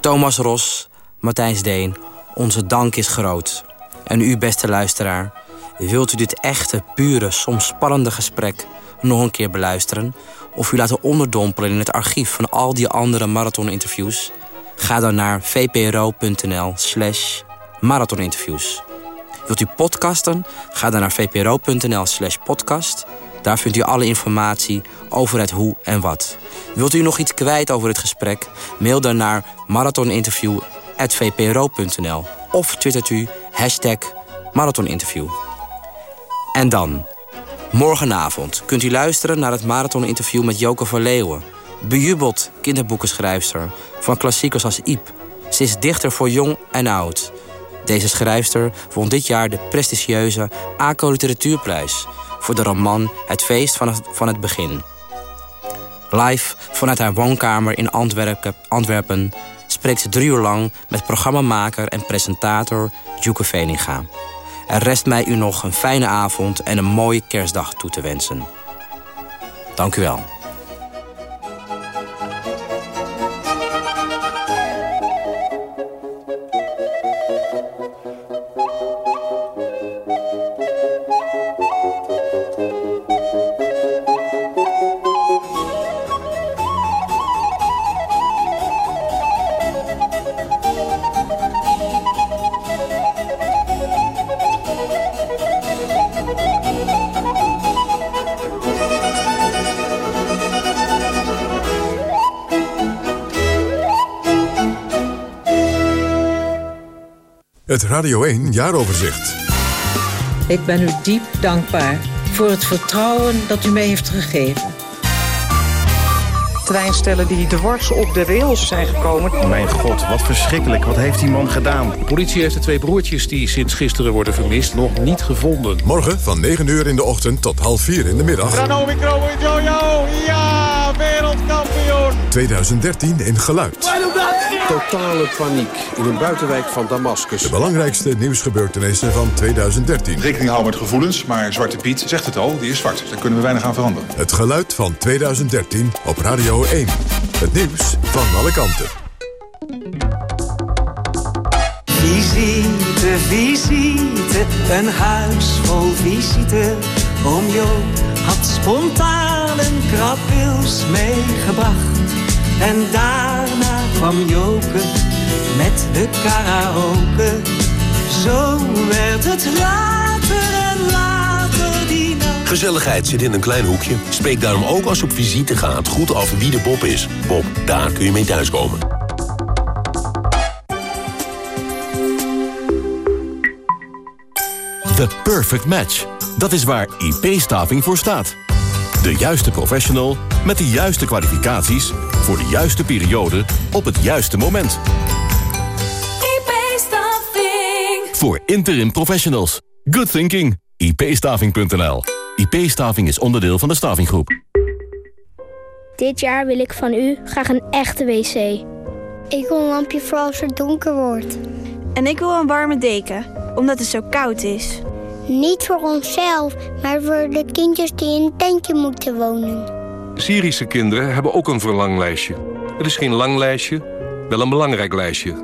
Thomas Ros, Matthijs Deen, onze dank is groot. En u, beste luisteraar, wilt u dit echte, pure, soms spannende gesprek nog een keer beluisteren? Of u laten onderdompelen in het archief van al die andere marathoninterviews? Ga dan naar vpro.nl slash marathoninterviews. Wilt u podcasten? Ga dan naar vpro.nl slash podcast. Daar vindt u alle informatie over het hoe en wat. Wilt u nog iets kwijt over het gesprek? Mail dan naar marathoninterview.vpro.nl of twittert u hashtag marathoninterview. En dan, morgenavond kunt u luisteren naar het marathoninterview met Joke van Leeuwen. Bejubeld kinderboekenschrijfster van klassiekers als Iep. Ze is dichter voor jong en oud. Deze schrijfster won dit jaar de prestigieuze ACO Literatuurprijs... voor de roman Het Feest van het, Begin. Live vanuit haar woonkamer in Antwerpen, spreekt ze drie uur lang met programmamaker en presentator Joeke Veninga. Er rest mij u nog een fijne avond en een mooie kerstdag toe te wensen. Dank u wel. Het Radio 1 Jaaroverzicht. Ik ben u diep dankbaar voor het vertrouwen dat u mij heeft gegeven. Treinstellen die dwars op de rails zijn gekomen. Mijn god, wat verschrikkelijk. Wat heeft die man gedaan? De politie heeft de twee broertjes die sinds gisteren worden vermist nog niet gevonden. Morgen van 9 uur in de ochtend tot half 4 in de middag. Ranomi Jojo, ja, wereldkampioen. 2013 in Geluid. Totale paniek in een buitenwijk van Damascus. De belangrijkste nieuwsgebeurtenissen van 2013. Rekening houden met gevoelens, maar Zwarte Piet zegt het al, die is zwart. Daar kunnen we weinig aan veranderen. Het geluid van 2013 op Radio 1. Het nieuws van alle kanten. Visite, visite, een huis vol visite. Oom Jo had spontaan een krabwils meegebracht. En daarna kwam Joke met de karaoke. Zo werd het later en later die nacht. Gezelligheid zit in een klein hoekje. Spreek daarom ook als je op visite gaat goed af wie de Bob is. Bob, daar kun je mee thuiskomen. The Perfect Match. Dat is waar IP-staving voor staat. De juiste professional met de juiste kwalificaties... voor de juiste periode op het juiste moment. IP-staving. Voor interim professionals. Good thinking. ipstaving.nl. IP-staving is onderdeel van de Stavinggroep. Dit jaar wil ik van u graag een echte wc. Ik wil een lampje voor als het donker wordt. En ik wil een warme deken, omdat het zo koud is. Niet voor onszelf, maar voor de kindjes die in een tentje moeten wonen. Syrische kinderen hebben ook een verlanglijstje. Het is geen lang lijstje, wel een belangrijk lijstje.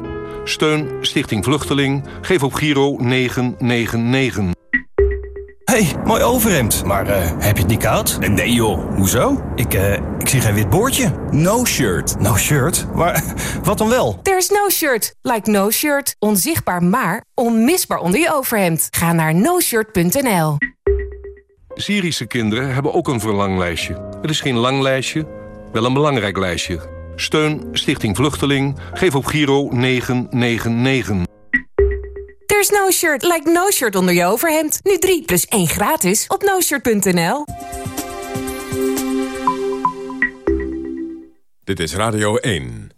Steun Stichting Vluchteling. Geef op Giro 999. Hey, mooi overhemd. Maar uh, heb je het niet koud? Nee joh, hoezo? Ik, uh, ik zie geen wit boordje. No shirt. No shirt? Maar <laughs> wat dan wel? There's no shirt. Like no shirt. Onzichtbaar maar onmisbaar onder je overhemd. Ga naar noshirt.nl Syrische kinderen hebben ook een verlanglijstje. Het is geen lang lijstje, wel een belangrijk lijstje. Steun Stichting Vluchteling. Geef op Giro 999. There's no shirt like no shirt onder je overhemd. Nu 3 plus 1 gratis op noshirt.nl. Dit is Radio 1.